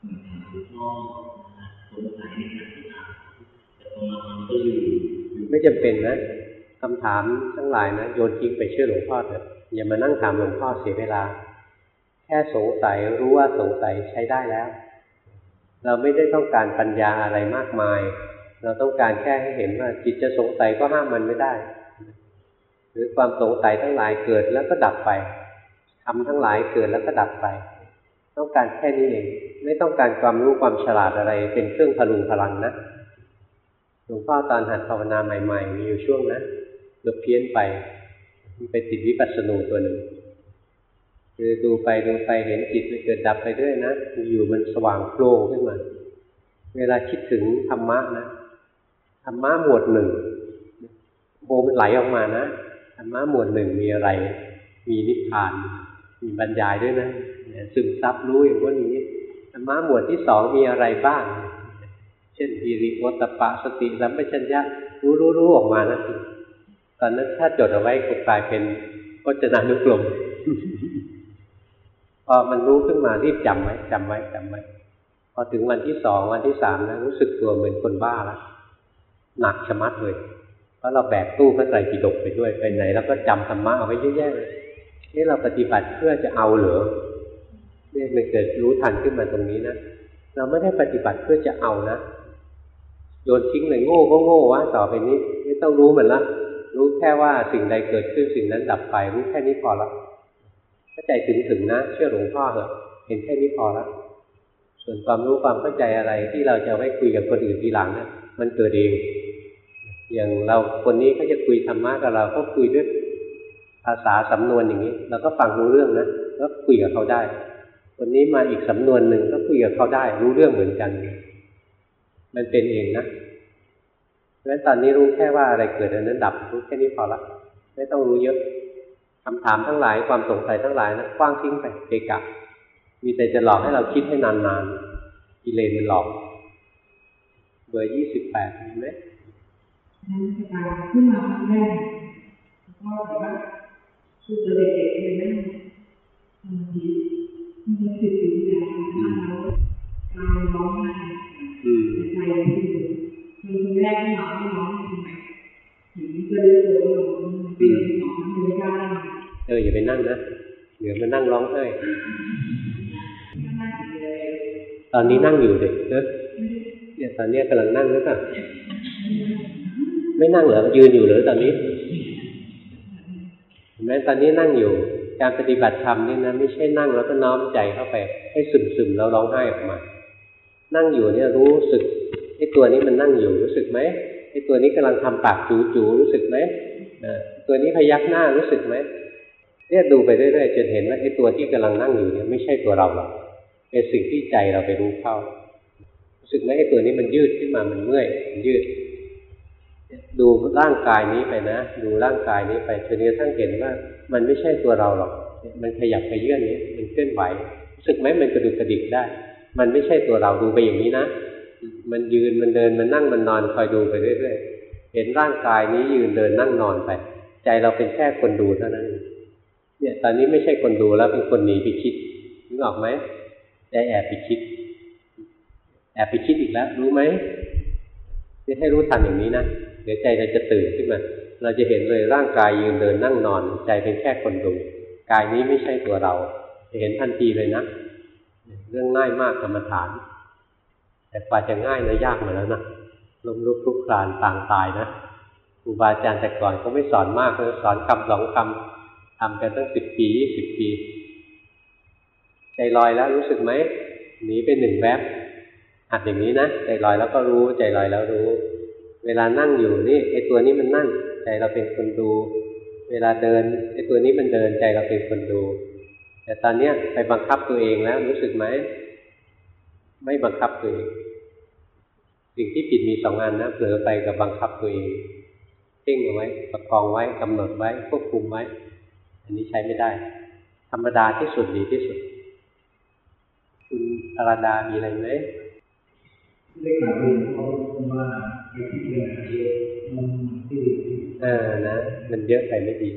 เอ่อถามหลวงพ่อสงสัยในการที่ถามแต่พอมาทำก็ลืม
ๆไม่จำเป็นนะคำถามทั้งหลายนะโยนทิ้งไปเชื่อหลวงพ่อเถอะอย่ามานั่งถามหลวงพ่อเสียเวลา แค่สงสัยรู้ว่าสงสัยใช้ได้แล้ว เราไม่ได้ต้องการปัญญาอะไรมากมาย เราต้องการแค่ให้เห็นว่าจิตจะสงสัยก็ห้ามมันไม่ได้ หรือความสงสัยทั้งหลายเกิดแล้วก็ดับไป ทำทั้งหลายเกิดแล้วก็ดับไป ต้องการแค่นี้เอง ไม่ต้องการความรู้ความฉลาดอะไร เป็นเครื่องพลุงพลังนะหลวงพ่อตอนหัดภาวนาใหม่ๆ มีอยู่ช่วงนะเกือบเพี้ยนไปไปติดวิปัสสนูตัวหนึ่งคือดูไปดูไปเห็นจิตมันเกิดดับไปด้วยนะอยู่มันสว่างโปร่งขึ้นมา เวลาคิดถึงธรรมะนะธรรมะหมวดหนึ่งโบมันไหลออกมานะธรรมะหมวดหนึ่งมีอะไร มีนิพพาน มีบรรยายด้วยนะซึมซับรู้อย่างว่านี้ธรรมะหมวดที่สองมีอะไรบ้าง เช่นอิริโอตปะสติสัมปชัญญะรู้รู้รู้ออกมานะตอนนั้นถ้าจดเอาไว้ก็กลายเป็นพจนานุกรมพอมันรู้ขึ้นมารีบจำไว้จำไว้จำไว้พอถึงวันที่สองวันที่สามนะรู้สึกตัวเหมือนคนบ้าแล้วหนักชะมัดเลยเพราะเราแบกตู้พระไตรปิฎกไปด้วยไปไหน แล้วก็จำธรรมะเอาไว้เยอะแยะเลย นี่เราปฏิบัติเพื่อจะเอาเหรอเนี่ยมันเกิดรู้ทันขึ้นมาตรงนี้นะ เราไม่ได้ปฏิบัติเพื่อจะเอานะ โยนทิ้งเลยโง่ก็โง่วะต่อไปนี้ ไม่ต้องรู้มันละรู้แค่ว่าสิ่งใดเกิดขึ้นสิ่งนั้นดับไป รู้แค่นี้พอละถ้าใจถึงถึงนะ เชื่อหลวงพ่อเถอะเห็นแค่นี้พอละส่วนความรู้ความเข้าใจอะไรที่เราจะไว้คุยกับคนอื่นทีหลังนะมันเกิดเองอย่างเราคนนี้เขาจะคุยธรรมะกับเราก็คุยด้วย ภาษาสำนวนอย่างนี้ เราก็ฟังรู้เรื่องนะก็คุยกับเขาได้คนนี้มาอีกสำนวนหนึ่งก็คุยกับเขาได้ รู้เรื่องเหมือนกัน มันเป็นเองนะเพราะฉะนั้นตอนนี้รู้แค่ว่าอะไรเกิดอันนั้นดับรู้แค่นี้พอละไม่ต้องรู้เยอะคำถามทั้งหลายความสงสัยทั้งหลายนะกว้างทิ้งไปเกะกะมีแต่จะหลอกให้เราคิดให้นานๆกิเลสมันหลอกเบอร์ยี่สิบแปดมีไหม
นั้นการขึ้นมาครั้งแรกก็แบบว่า คือตัวเด็กๆเลยนั่งบางทีมันจะติดอยู่อย่างนั้นแล้วการร้องไห้
อืม
ใจคือคือคนแรกที่ร้องไม่ร้องทำไมถึงก็รู้ตัวว่าร้องเป็นสองมือได้
เอออย่าไปนั่งนะเดี๋ยวมานั่งร้องไห้
ก็น่าจะเลย
ตอนนี้นั่งอยู่เด็กเนอะเนี่ยตอนเนี้ยกำลังนั่งหรือเปล่าไม่นั่งเหรอยืนอยู่เหรอตอนนี้ เห็นไหมตอนนี้นั่งอยู่การปฏิบัติธรรมนี่นะไม่ใช่นั่งแล้วก็น้อมใจเข้าไป ให้ซึมๆแล้วร้องไห้ออกมา นั่งอยู่เนี่ยรู้สึกไอ้ตัวนี้มันนั่งอยู่รู้สึกไหมไอ้ตัวนี้กำลังทำปากจูๆรู้สึกไหมตัวนี้พยักหน้ารู้สึกไหมเนี่ยดูไปเรื่อยๆจนเห็นว่าไอ้ตัวที่กำลังนั่งอยู่เนี่ยไม่ใช่ตัวเราหรอกเป็นสิ่งที่ใจเราไปรู้เข้า รู้สึกไหมไอ้ตัวนี้มันยืดขึ้นมามันเมื่อยมันยืด ดูร่างกายนี้ไปนะ ดูร่างกายนี้ไปจนกระทั่งเห็นว่า มันไม่ใช่ตัวเราหรอก มันขยับไปเยื่อนนี้มันเคลื่อนไหวรู้สึกไหมมันกระดุกกระดิกได้ มันไม่ใช่ตัวเราดูไปอย่างนี้นะ มันยืนมันเดินมันนั่งมันนอนคอยดูไปเรื่อยๆเห็นร่างกายนี้ยืนเดินนั่งนอนไป ใจเราเป็นแค่คนดูเท่านั้นเนี่ยตอนนี้ไม่ใช่คนดูแล้วเป็นคนหนีไปคิดนึกออกไหมใจแอบไปคิด แอบไปคิดอีกแล้ว รู้ไหมนี่ให้รู้ทันอย่างนี้นะ เดี๋ยวใจเราจะตื่นขึ้นมา เราจะเห็นเลยร่างกายยืนเดินนั่งนอน ใจเป็นแค่คนดู กายนี้ไม่ใช่ตัวเรา จะเห็นทันทีเลยนะ เรื่องง่ายมากกรรมฐาน แต่กว่าจะง่ายนะยากมาแล้วนะล้มลุกคลุกคลานต่างตายนะครูบาอาจารย์แต่ก่อนก็ไม่สอนมากเลยสอนคำสองคำทำกันตั้งสิบปียี่สิบปี ใจลอยแล้วรู้สึกไหมหนีไปหนึ่งแวบหัดอย่างนี้นะใจลอยแล้วก็รู้ ใจลอยแล้วรู้ เวลานั่งอยู่นี่ไอตัวนี้มันนั่ง ใจเราเป็นคนดู เวลาเดินไอตัวนี้มันเดินใจเราเป็นคนดู แต่ตอนเนี้ยไปบังคับตัวเองแล้วรู้สึกไหมไม่บังคับตัวเองสิ่งที่ผิดมีสองอันนะเผลอไปกับบังคับตัวเองเพ่งเอาไว้ประคองไว้กำหนดไว้ควบคุมไว้ อันนี้ใช้ไม่ได้ ธรรมดาที่สุดดีที่สุด คุณอาราดามีอะไรไหม
ได้กล่าวเรียนว่า เป็นอะไรมันที่
เออนะ มันเยอะไปไม่ดี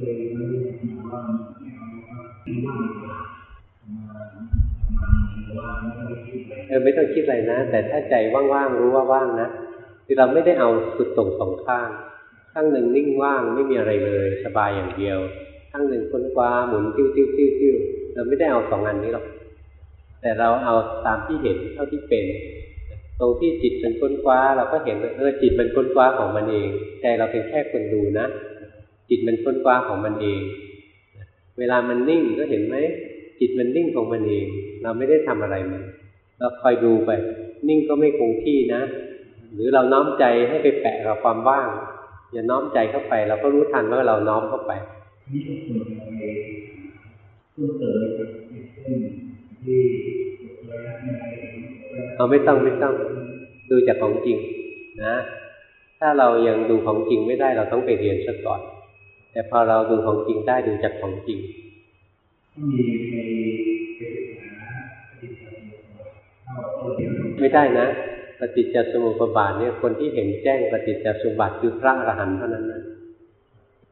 เลยมันมาว่าไม่เอาว่าที่ว่างกว่ามามาว่าไม่ต้องคิดเลย
เออไม่ต้องคิดอะไรนะ แต่ถ้าใจว่างๆรู้ว่าว่างนะคือเราไม่ได้เอาสุดตรงสองข้าง ข้างหนึ่งนิ่งว่างไม่มีอะไรเลยสบายอย่างเดียว ข้างหนึ่งค้นคว้าหมุนติ้วติ้วติ้วติ้วเราไม่ได้เอาสองอันนี้หรอกแต่เราเอาตามที่เห็นเท่าที่เป็น ตรงที่จิตมันค้นคว้า เราก็เห็นว่าเออจิตมันค้นคว้าของมันเองใจเราเป็นแค่คนดูนะ จิตมันค้นคว้าของมันเอง เวลามันนิ่งก็เห็นไหมจิตมันนิ่งของมันเอง เราไม่ได้ทำอะไรมันเราคอยดูไป นิ่งก็ไม่คงที่นะ หรือเราน้อมใจให้ไปแปะกับความว่างอย่าน้อมใจเข้าไป เราก็รู้ทันว่าเราน้อมเข้าไป
นี่ก็ควรจะไปเพิ่มเติมกับเช่นที่
เอาไม่ต้องไม่ต้องดูจากของจริงนะ ถ้าเรายังดูของจริงไม่ได้เราต้องไปเรียนซะก่อน แต่พอเราดูของจริงได้ดูจากของจริง
มีไปไปศึกษาปฏิบัติเข้าเข้าเรียน
ไม่ได้นะ ปฏิจจสมุปบาทเนี่ยคนที่เห็นแจ้งปฏิจจสมุปบาทคือพระอรหันต์เท่านั้นนะ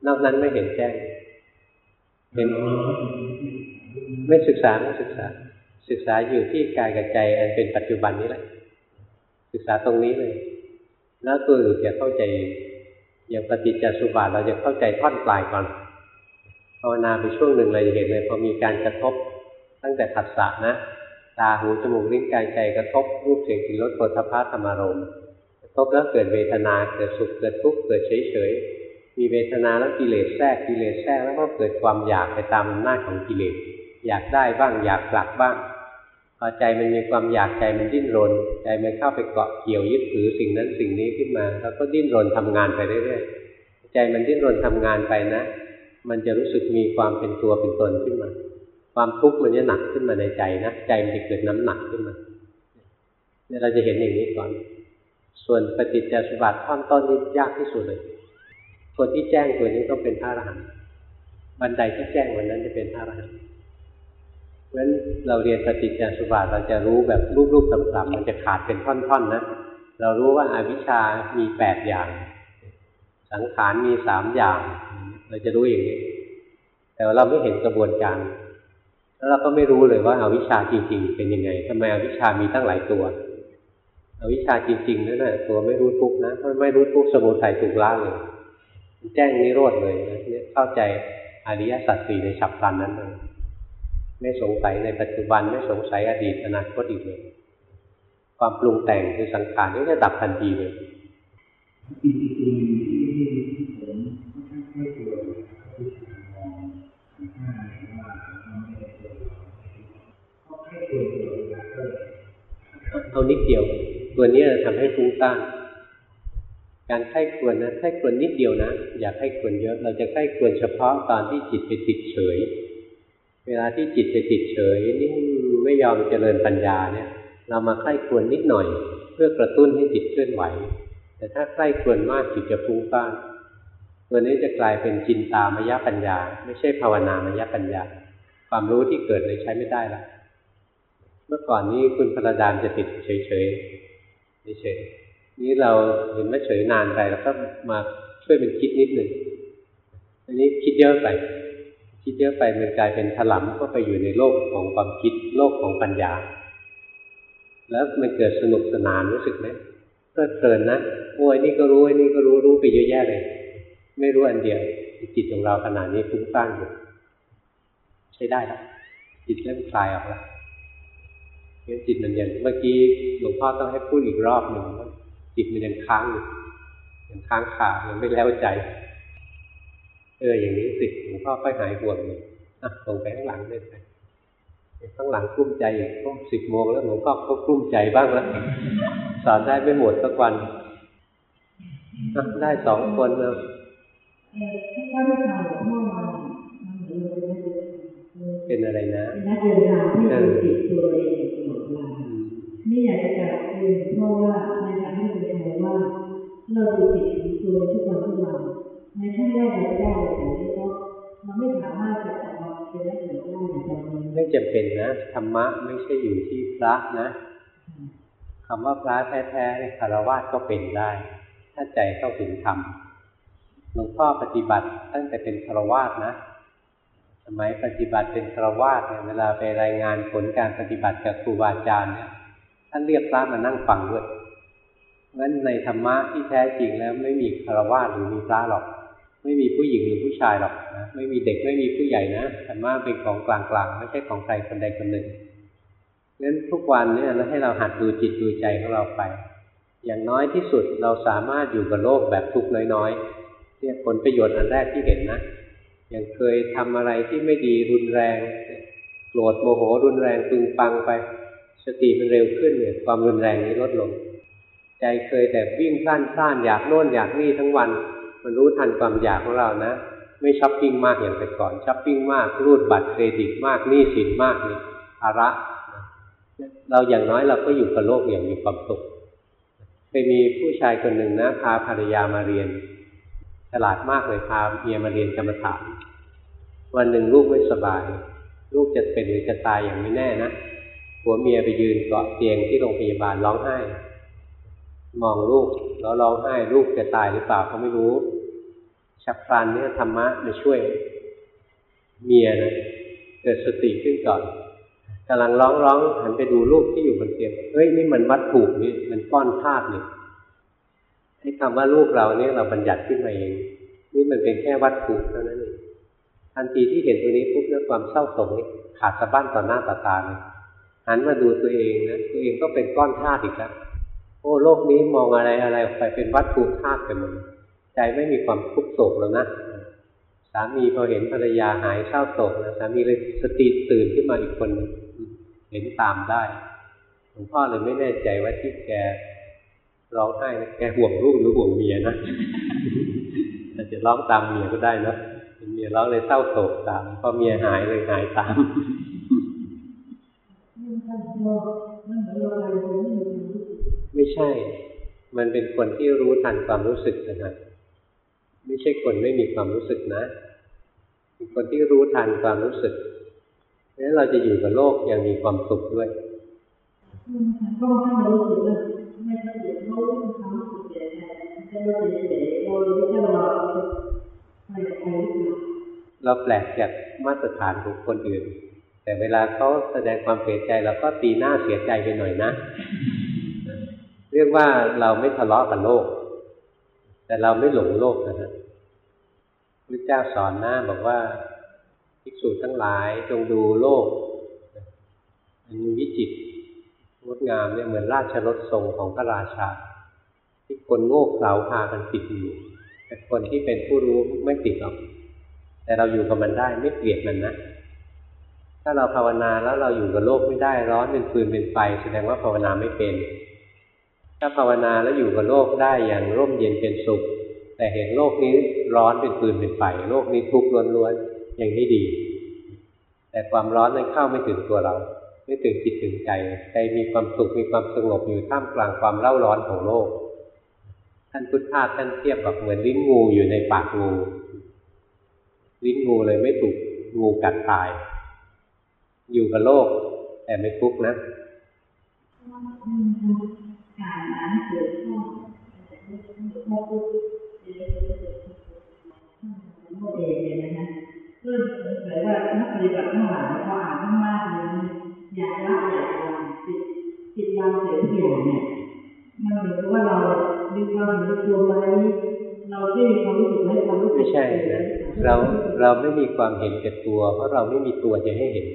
นอกนั้นไม่เห็นแจ้งเห็นไม่ศึกษาไม่ศึกษา ศึกษาอยู่ที่กายกับใจอันเป็นปัจจุบันนี้แหละ ศึกษาตรงนี้เลย แล้วตัวอื่นจะเข้าใจเองอย่างปฏิจจสุบาทเราจะเข้าใจท่อนปลายก่อนภาวนาไปช่วงหนึ่งเราจะเห็นเลยพอมีการกระทบตั้งแต่ผัสสะนะตาหูจมูกลิ้นกายใจกระทบรูปเสียงกลิ่นรสโผฏฐัพธรรมารมณ์กระทบแล้วเกิดเวทนาเกิดสุขเกิดทุกข์เกิดเฉยเฉยมีเวทนาแล้วกิเลสแทรกกิเลสแทรกแล้วก็เกิดความอยากไปตามอำนาจของกิเลสอยากได้บ้างอยากผลักบ้าง พอใจมันมีความอยากใจมันดิ้นรน ใจมันเข้าไปเกาะเกี่ยวยึดถือสิ่งนั้นสิ่งนี้ขึ้นมา แล้วก็ดิ้นรนทำงานไปเรื่อยๆใจมันดิ้นรนทำงานไปนะ มันจะรู้สึกมีความเป็นตัวเป็นตนขึ้นมา ความทุกข์มันจะหนักขึ้นมาในใจนะใจมันจะเกิดน้ำหนักขึ้นมาเนี่ยเราจะเห็นอย่างนี้ก่อน ส่วนปฏิจจสมุปบาทข้อต้นนี้ยากที่สุดเลยคนที่แจ้งตัวนี้ต้องเป็นพระอรหันต์บันไดที่แจ้งวันนั้นจะเป็นพระอรหันต์ เพราะฉะนั้นเราเรียนปฏิจจสุบาทเราจะรู้แบบรูปๆต่ำๆมันจะขาดเป็นท่อนๆนะเรารู้ว่าอาวิชามีแปดอย่าง สังขารมีสามอย่าง เราจะรู้อย่างนี้ แต่ว่าเราไม่เห็นกระบวนการ แล้วเราก็ไม่รู้เลยว่าอาวิชชาจริง ๆ เป็นยังไงทำไมอวิชชามีตั้งหลายตัวอวิชชาจริงๆนั่นแหละตัวไม่รู้ทุกนะถ้าไม่รู้ทุกสมุทัยถูกละเลยแจ้งนิโรธเลยนะเนี่ยเข้าใจอริยสัจสี่ในฉับพลันนั้นเลย ไม่สงสัยในปัจจุบันไม่สงสัยอดีตอนาคตอีกเลยความปรุงแต่งคือสังขารนี่จะดับทันทีเลย
อีกตัวหนึ่งที่ที่ผมค่กลัวครับที่ทางมองข้างว่าไม่ได้ตัวเราเพราะใกลัวเอา
นิดเดียวตัวนี้ยทำให้ฟุ้งซ่านการไข้ควรนะไข้ควรนิดเดียวนะ อย่าไข้ควรเยอะ เราจะไข้ควรเฉพาะตอนที่จิตไปติดเฉย เวลาที่จิตไปติดเฉยนิ่งไม่ยอมเจริญปัญญาเนี่ย เรามาไข้ควรนิดหน่อย เพื่อกระตุ้นให้จิตเคลื่อนไหว แต่ถ้าไข้ควรมากจิตจะฟุ้งซ่านตัวนี้จะกลายเป็นจินตามยปัญญา ไม่ใช่ภาวนามยปัญญา ความรู้ที่เกิดเลยใช้ไม่ได้ละเมื่อก่อนนี้คุณพระดามจะติดเฉยๆเฉยๆนี่เราเห็นว่าเฉยนานไปแล้วก็มาช่วยเป็นคิดนิดหนึ่งอันนี้คิดเยอะไป คิดเยอะไปมันกลายเป็นถลำก็ไปอยู่ในโลกของความคิดโลกของปัญญา แล้วมันเกิดสนุกสนานรู้สึกไหมเพลิดเพลินนะโอ้ยนี่ก็รู้ไอ้นี่ก็รู้รู้ไปเยอะแยะเลย ไม่รู้อันเดียวจิตของเราขนาดนี้ฟุ้งซ่านอยู่ใช้ได้แล้วจิตเริ่มคลายออกแล้วงั้นจิตมันยังเมื่อกี้หลวงพ่อต้องให้พูดอีกรอบหนึ่งว่าจิตมันยังค้างอยู่ยังค้างคายังไม่แล้วใจ เอออย่างนี้สิหลวงพ่อค่อยหายห่วงเลยอะส่งไปข้างหลังได้ไปข้างหลังกลุ้มใจอีกก็สิบโมงแล้วหลวงพ่อก็กลุ้มใจบ้างแล้วสอนได้ไม่หมดสักวันได้สองคน
เลวงพ่อมามันเป็น
อะไรนะ
เดินทางที่ดูจิตตัวเออไม่อยากจะกลับเรียนเพราะว่าในทางที่เป็นไทยว่าเราดูจิตของตัวทุกวันทุกวัน ในขั้นแรกเราจะได้แต่นี้ก็มันไม่สามารถจะออกมาเป็นลักษณะได้ในตอนนี้
ไม่จำเป็นนะธรรมะไม่ใช่อยู่ที่พระนะคำว่าพระแท้ๆในคารวะก็เป็นได้ ถ้าใจเข้าถึงธรรมหลวงพ่อปฏิบัติตั้งแต่เป็นคารวะนะสมัยปฏิบัติเป็นคารวะเนี่ยเวลาไปรายงานผลการปฏิบัติกับครูบาอาจารย์เนี่ยท่านเรียกพระมานั่งฟังด้วยงั้นในธรรมะที่แท้จริงแล้วไม่มีคารวะหรือมีพระหรอก ไม่มีผู้หญิงหรือผู้ชายหรอกนะไม่มีเด็กไม่มีผู้ใหญ่นะธรรมะเป็นของกลางๆไม่ใช่ของใครคนใดคนหนึ่งงั้นทุกวันเนี่ยเราให้เราหัดดูจิตดูใจของเราไป อย่างน้อยที่สุดเราสามารถอยู่กับโลกแบบทุกข์น้อยๆเนี่ยผลประโยชน์อันแรกที่เห็นนะอย่างเคยทำอะไรที่ไม่ดีรุนแรงโกรธโมโหรุนแรงตึงปังไป สติมันเร็วขึ้นเนี่ยความรุนแรงนี้ลดลง ใจเคยแต่วิ่งพล่านพล่านอยากโน่นอยากนี่ทั้งวัน มันรู้ทันความอยากของเรานะ ไม่ช้อปปิ้งมากอย่างแต่ก่อนช้อปปิ้งมากรูดบัตรเครดิตมากหนี้สินมากนี่ภาระ เราอย่างน้อยเราก็อยู่กับโลกอย่างมีความสุขเคยมีผู้ชายคนหนึ่งนะพาภรรยามาเรียนฉลาดมากเลยพาเมียมาเรียนกรรมฐานวันหนึ่งลูกไม่สบาย ลูกจะเป็นหรือจะตายอย่างไม่แน่นะผัวเมียไปยืนเกาะเตียงที่โรงพยาบาลร้องไห้ มองลูกแล้วร้องไห้ลูกจะตายหรือเปล่าเขาไม่รู้ ฉับพลันเนี่ยธรรมะมาช่วย เมียนะเกิดสติขึ้นก่อนกำลังร้องร้องหันไปดูลูกที่อยู่บนเตียงเฮ้ยนี่มันวัตถุนี่มันก้อนธาตุนี่ให้คำว่าลูกเราเนี่ยเราบัญญัติขึ้นมาเอง นี่มันเป็นแค่วัตถุเท่านั้นเองทันทีที่เห็นตัวนี้ปุ๊บเนี่ยความเศร้าโศกนี่ขาดสะบั้นต่อหน้าต่อตาเลยหันมาดูตัวเองนะตัวเองก็เป็นก้อนธาตุอีกแล้ว โอ้โลกนี้มองอะไรอะไรออกไปเป็นวัตถุธาตุไปหมดใจไม่มีความทุกข์โศกแล้วนะสามีพอเห็นภรรยาหายเศร้าโศกนะสามีเลยสติตื่นขึ้นมาอีกคนเห็นตามได้หลวงพ่อเลยไม่แน่ใจว่าที่แกร้องไห้แกห่วงลูกหรือห่วงเมียนะอาจจะร้องตามเมียก็ได้นะเมียร้องเลยเศร้าโศกตามพอเมียหายเลยหายตาม ใช่ มันเป็นคนที่รู้ทันความรู้สึกนะไม่ใช่คนไม่มีความรู้สึกนะเป็นคนที่รู้ทันความรู้สึกนั้นเราจะอยู่กับโลกอย่างมีความสุขด้วย
ก็ถ้าเรารู้สึกว่าไม่ต้องเดือดร้อนเขาเสียใจจะเราเสียใจเรารู้ว่าเราไปไป
เราแปลกจากมาตรฐานของคนอื่น แต่เวลาเขาแสดงความเสียใจเราก็ตีหน้าเสียใจไปหน่อยนะ เรียกว่าเราไม่ทะเลาะกับโลก แต่เราไม่หลงโลกนะฮะพระเจ้าสอนนะบอกว่าภิกษุทั้งหลายจงดูโลกมันวิจิตรงดงามเนี่ยเหมือนราชรถทรงของพระราชา ที่คนโง่เขลาพากันติดอยู่ แต่คนที่เป็นผู้รู้ไม่ติดหรอก แต่เราอยู่กับมันได้ไม่เกลียดมันนะถ้าเราภาวนาแล้วเราอยู่กับโลกไม่ได้ร้อนเป็นฟืนเป็นไฟแสดงว่าภาวนาไม่เป็น ถ้าภาวนาแล้วอยู่กับโลกได้อย่างร่มเย็นเป็นสุข แต่เห็นโลกนี้ร้อนเป็นฟืนเป็นไฟโลกนี้ทุกข์ล้วนๆอย่างนี้ดี แต่ความร้อนนั้นเข้าไม่ถึงตัวเรา ไม่ถึงจิตถึงใจใจมีความสุขมีความสงบอยู่ท่ามกลางความเล่าร้อนของโลกท่านพุทธาท่านเทียบกับเหมือนลิ้นงูอยู่ในปากงูลิ้นงูเลยไม่ถูกงูกัดตาย อยู่กับโลก แต่ไม่ทุกข์นะ
การนั้นเกิดข้อโมกุโมเดลเนี่ยนะคะเพื่อเผยว่านักปฏิบัติทั้งหลายพออ่านมากๆเลยอยากละอยากวางจิตจิตวางเสียทุกอย่างเนี่ยมันเหมือนกับว่าเรามีความเห็นตัวไหมเราได้มีความรู้สึกไหมความรู้สึก
ไม่ใช่นะเราเราไม่มีความเห็นแก่ตัว เพราะเราไม่มีตัวจะให้เห็น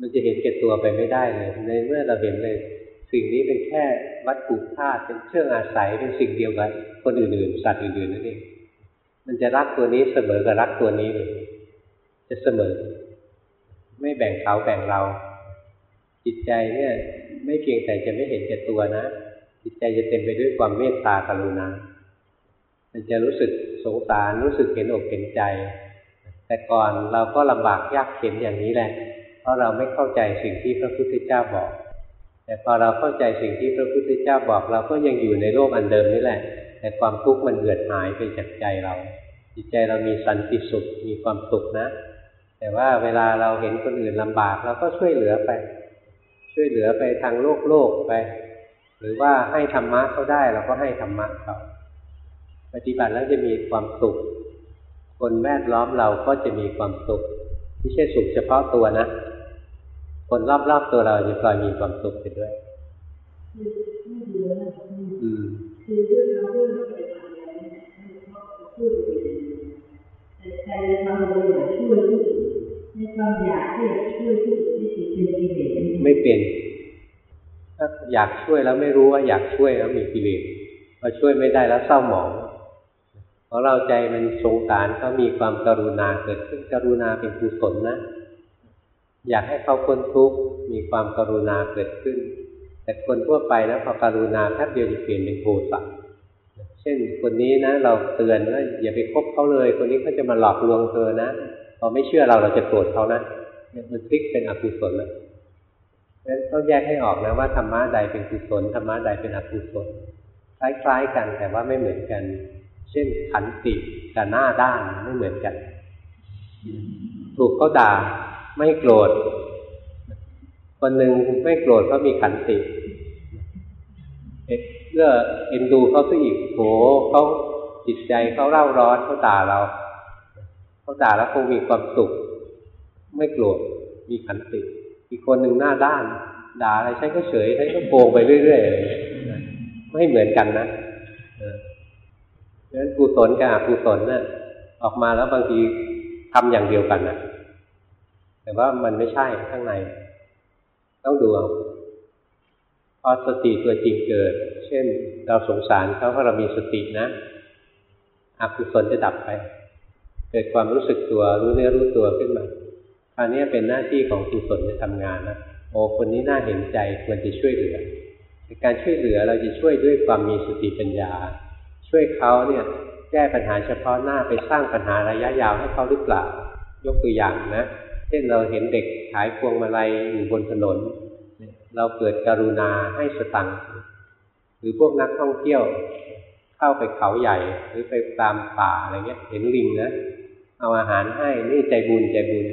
มันจะเห็นแก่ตัวไปไม่ได้เลยในเมื่อเราเห็นเลย สิ่งนี้เป็นแค่วัตถุธาตุเป็นเครื่องอาศัยเป็นสิ่งเดียวกันคนอื่นๆสัตว์อื่นๆนั่นเองมันจะรักตัวนี้เสมอกับรักตัวนี้เลย จะเสมอ ไม่แบ่งเขาแบ่งเรา จิตใจเนี่ย ไม่เพียงแต่จะไม่เห็นแก่ตัวนะ จิตใจจะเต็มไปด้วยความเมตตากรุณา มันจะรู้สึกสงสารรู้สึกเห็นอกเห็นใจ แต่ก่อนเราก็ลำบากยากเข็นอย่างนี้แหละ เพราะเราไม่เข้าใจสิ่งที่พระพุทธเจ้าบอก แต่พอเราเข้าใจสิ่งที่พระพุทธเจ้าบอกเราก็ยังอยู่ในโลกอันเดิมนี่แหละ แต่ความทุกข์มันเหือดหายไปจากใจเรา จิตใจเรามีสันติสุขมีความสุขนะ แต่ว่าเวลาเราเห็นคนอื่นลำบากเราก็ช่วยเหลือไป ช่วยเหลือไปทางโลกโลกไป หรือว่าให้ธรรมะเขาได้เราก็ให้ธรรมะเขาปฏิบัติแล้วจะมีความสุข คนแวดล้อมเราก็จะมีความสุขไม่ใช่สุขเฉพาะตัวนะ คนรอบๆตัวเราจะพลอยมีความสุขไปด้วย
ไม่ดีแล้วมี
อืม
คือเรื่องเราเรื่องเราปฏิบัติอะไรเนี่ยพูดไปเลยแต่ใจเราเราอยากช่วยผู้อื่นในความอยากที่จะช่วยผู้อื่นที่ถือเป็นกิเลส
ไม่เป็นถ้าอยากช่วยแล้วไม่รู้ว่าอยากช่วยแล้วมีกิเลสพอช่วยไม่ได้แล้วเศร้าหมองของเราใจมันสงสารเขามีความกรุณาเกิดขึ้นกรุณาเป็นกุศลนะ อยากให้เขาพ้นทุกข์มีความกรุณาเกิดขึ้น แต่คนทั่วไปนะพอการุณาแป๊บเดียวจะเปลี่ยนเป็นโทสะเช่นคนนี้นะ เราเตือนว่าอย่าไปคบเขาเลย คนนี้เขาจะมาหลอกลวงเธอนะพอไม่เชื่อเราเราจะโกรธเขานะมันพลิกเป็นอกุศลแล้วนั้นต้องแยกให้ออกนะว่าธรรมะใดเป็นกุศลธรรมะใดเป็นอกุศลคล้ายๆกันแต่ว่าไม่เหมือนกัน เช่นขันติกับหน้าด้านไม่เหมือนกัน ถูกเขาด่า ไม่โกรธ คนหนึ่งไม่โกรธเพราะมีขันติเพื่อเอ็นดูเขาซะอีกโหเขาจิตใจเขาเร่าร้อนเขาด่าเราเขาด่าแล้วคงมีความสุข ไม่โกรธมีขันติ อีกคนหนึ่งหน้าด้าน ด่าอะไรใช้ก็เฉยใช้ก็โกงไปเรื่อยๆไม่เหมือนกันนะเออเพราะฉะนั้นกุศลกับอกุศลน่ะออกมาแล้วบางทีทำอย่างเดียวกันนะ แต่ว่ามันไม่ใช่ข้างใน ต้องดูเอาพอสติตัวจริงเกิด เช่น เราสงสารเขาเพราะเรามีสตินะอกุศลจะดับไป เกิดความรู้สึกตัวรู้เนื้อรู้ตัวขึ้นมาคราวนี้เป็นหน้าที่ของกุศลจะทำงานนะโอ้คนนี้น่าเห็นใจควรจะช่วยเหลือในการช่วยเหลือเราจะช่วยด้วยความมีสติปัญญา ช่วยเขาเนี่ยแก้ปัญหาเฉพาะหน้าไปสร้างปัญหาระยะยาวให้เขาหรือเปล่ายกตัวอย่างนะ ช่นเราเห็นเด็กขายพวงมาลัยอยู่บนถนน เราเกิดกรุณาให้สตังค์หรือพวกนักท่องเที่ยวเข้าไปเขาใหญ่ หรือไปตามป่าอะไรเงี้ย เห็นลิงนะเอาอาหารให้นี่ใจบุญใจบุญ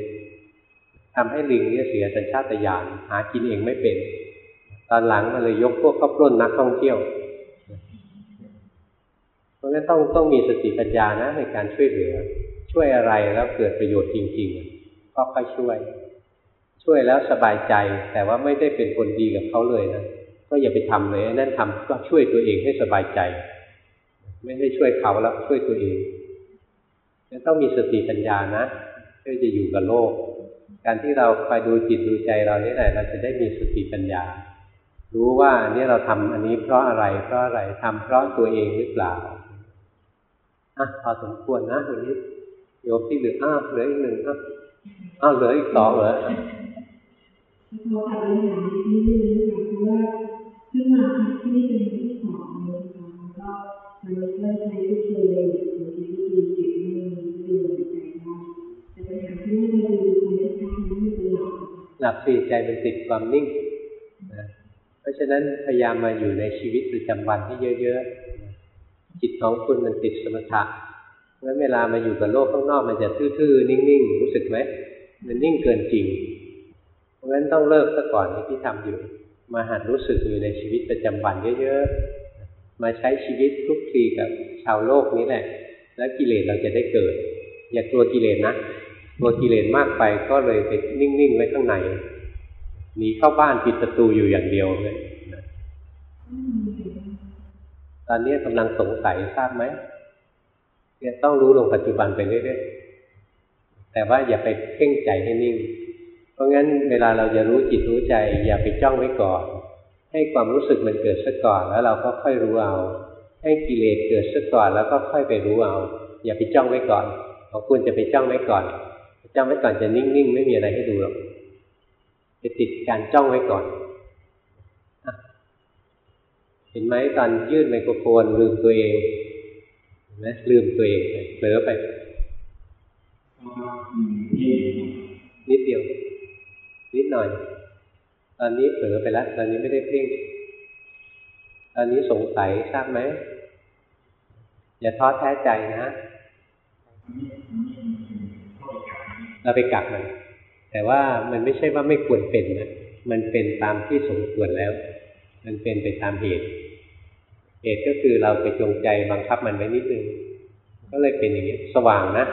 ทำให้ลิงเนี่ยเสียสัญชาตญาณหากินเองไม่เป็น ตอนหลังมันเลยยกพวกเข้าปล้นนักท่องเที่ยวเพราะฉะนั้นต้องต้องมีสติปัญญานะในการช่วยเหลือ ช่วยอะไรแล้วเกิดประโยชน์จริง ๆ ก็ค่อยช่วย ช่วยแล้วสบายใจ แต่ว่าไม่ได้เป็นคนดีกับเขาเลยนะก็อย่าไปทำเลยนั่นทำก็ช่วยตัวเองให้สบายใจ ไม่ได้ช่วยเขาแล้วช่วยตัวเองต้องมีสติปัญญานะเพื่อจะอยู่กับโลก การที่เราคอยดูจิตดูใจเรานี่แหละเราจะได้มีสติปัญญา รู้ว่านี่เราทำอันนี้เพราะอะไร เพราะอะไรทำเพราะตัวเองหรือเปล่าอะพอสมควรนะวันนี้โยมที่เหลืออ้าวเหลืออีกหนึ่งอ้าว อ้าวเหลืออีกสองเหรอ
เขาทำเรื่องอย่างนี้นี่นี่เพราะว่าขึ้นมาที่นี่เป็นที่สองเลยค่ะแล้วก็มันเริ่มใช้ที่เคยเลยหรือที่ดูจิตไม่ดูใจได้แต่ปัญหาที่นี่เราดูความชัดๆนั้นไม่เป็นหลัก
หลับสี่ใจมันติดความนิ่งนะเพราะฉะนั้นพยายามมาอยู่ในชีวิตประจำวันที่เยอะๆจิตของคุณมันติดสมถะ งั้นเวลามาอยู่กับโลกข้างนอกมันจะทื่อๆ นิ่งๆ รู้สึกไหม มันนิ่งเกินจริง เพราะฉะนั้นต้องเลิกซะก่อนที่ทำอยู่ มาหัดรู้สึกอยู่ในชีวิตประจำวันเยอะๆ มาใช้ชีวิตคลุกคลีกับชาวโลกนี้แหละ แล้วกิเลสเราจะได้เกิด อย่ากลัวกิเลสนะกลัวกิเลสมากไปก็เลยไปนิ่งๆ ไว้ข้างในหนีเข้าบ้านปิดประตูอยู่อย่างเดียวเลยตอนนี้กำลังสงสัยทราบไหม เนี่ยต้องรู้ลงปัจจุบันไปเรื่อยๆแต่ว่าอย่าไปเพ่งใจให้นิ่ง เพราะงั้นเวลาเราจะรู้จิตรู้ใจ อย่าไปจ้องไว้ก่อน ให้ความรู้สึกมันเกิดซะก่อนแล้วเราก็ค่อยรู้เอา ให้กิเลสเกิดซะก่อนแล้วก็ค่อยไปรู้เอา อย่าไปจ้องไว้ก่อนของคุณจะไปจ้องไว้ก่อนจ้องไว้ก่อนจะนิ่งๆไม่มีอะไรให้ดูหรอกจะติดการจ้องไว้ก่อนเห็นไหมตอนยื่นไมโครโฟนลืมตัวเอง นไหมลืมตัวเองเผลอไปนิดเดียว นิดหน่อย ตอนนี้เผลอไปแล้ว ตอนนี้ไม่ได้เพ่งตอนนี้สงสัยทราบไหม อย่าท้อแท้ใจนะ เราไปกักมัน แต่ว่ามันไม่ใช่ว่าไม่ควรเป็นนะ มันเป็นตามที่สมควรแล้ว มันเป็นไปตามเหตุ เหตุก็คือเราไปจงใจบังคับมันไว้นิดนึง ก็เลยเป็นอย่างนี้สว่างนะ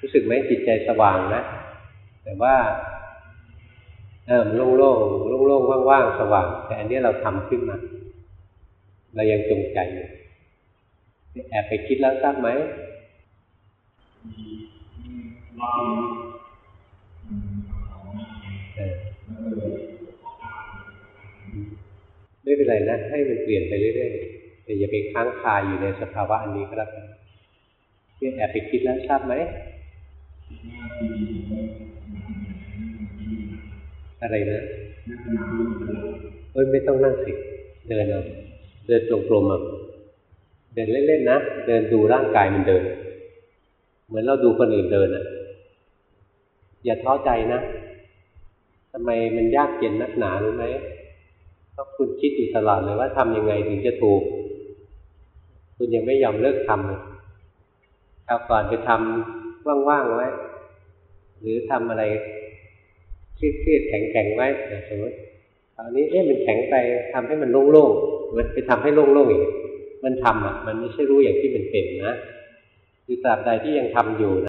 รู้สึกไหมจิตใจสว่างนะ แต่ว่าเออโล่งโล่งโล่งโล่งว่างๆสว่าง แต่อันนี้เราทำขึ้นมา เรายังจงใจอยู่แอบไปคิดแล้วทราบไหมไม่เป็นไรนะ ให้มันเปลี่ยนไปเรื่อยๆ แต่อย่าไปค้างคาอยู่ในสภาวะอันนี้ก็แล้วกันเนี่ยแอบไปคิดแล้วทราบไหมอะไรนะ
เป็น
เอ้ยไม่ต้องนั่งสิ เดินเอาเดินจงกรมเอาเดินเล่นๆนะ เดินดูร่างกายมันเดิน เหมือนเราดูคนอื่นเดินอะ อย่าท้อใจนะทำไมมันยากเย็นนักหนารู้ไหมเพราะคุณคิดอยู่ตลอดเลยว่าทำยังไงถึงจะถูก คุณยังไม่ยอมเลิกทำเลยคราวก่อนไปทำว่างๆไว้ หรือทำอะไรเครียดๆแข็งๆไว้สมมติคราวนี้เอ๊ะมันแข็งไปทำให้มันโล่งๆมันไปทำให้โล่งๆอีกมันทำอะ มันไม่ใช่รู้อย่างที่มันเป็นนะคือตราบใดที่ยังทำอยู่นะ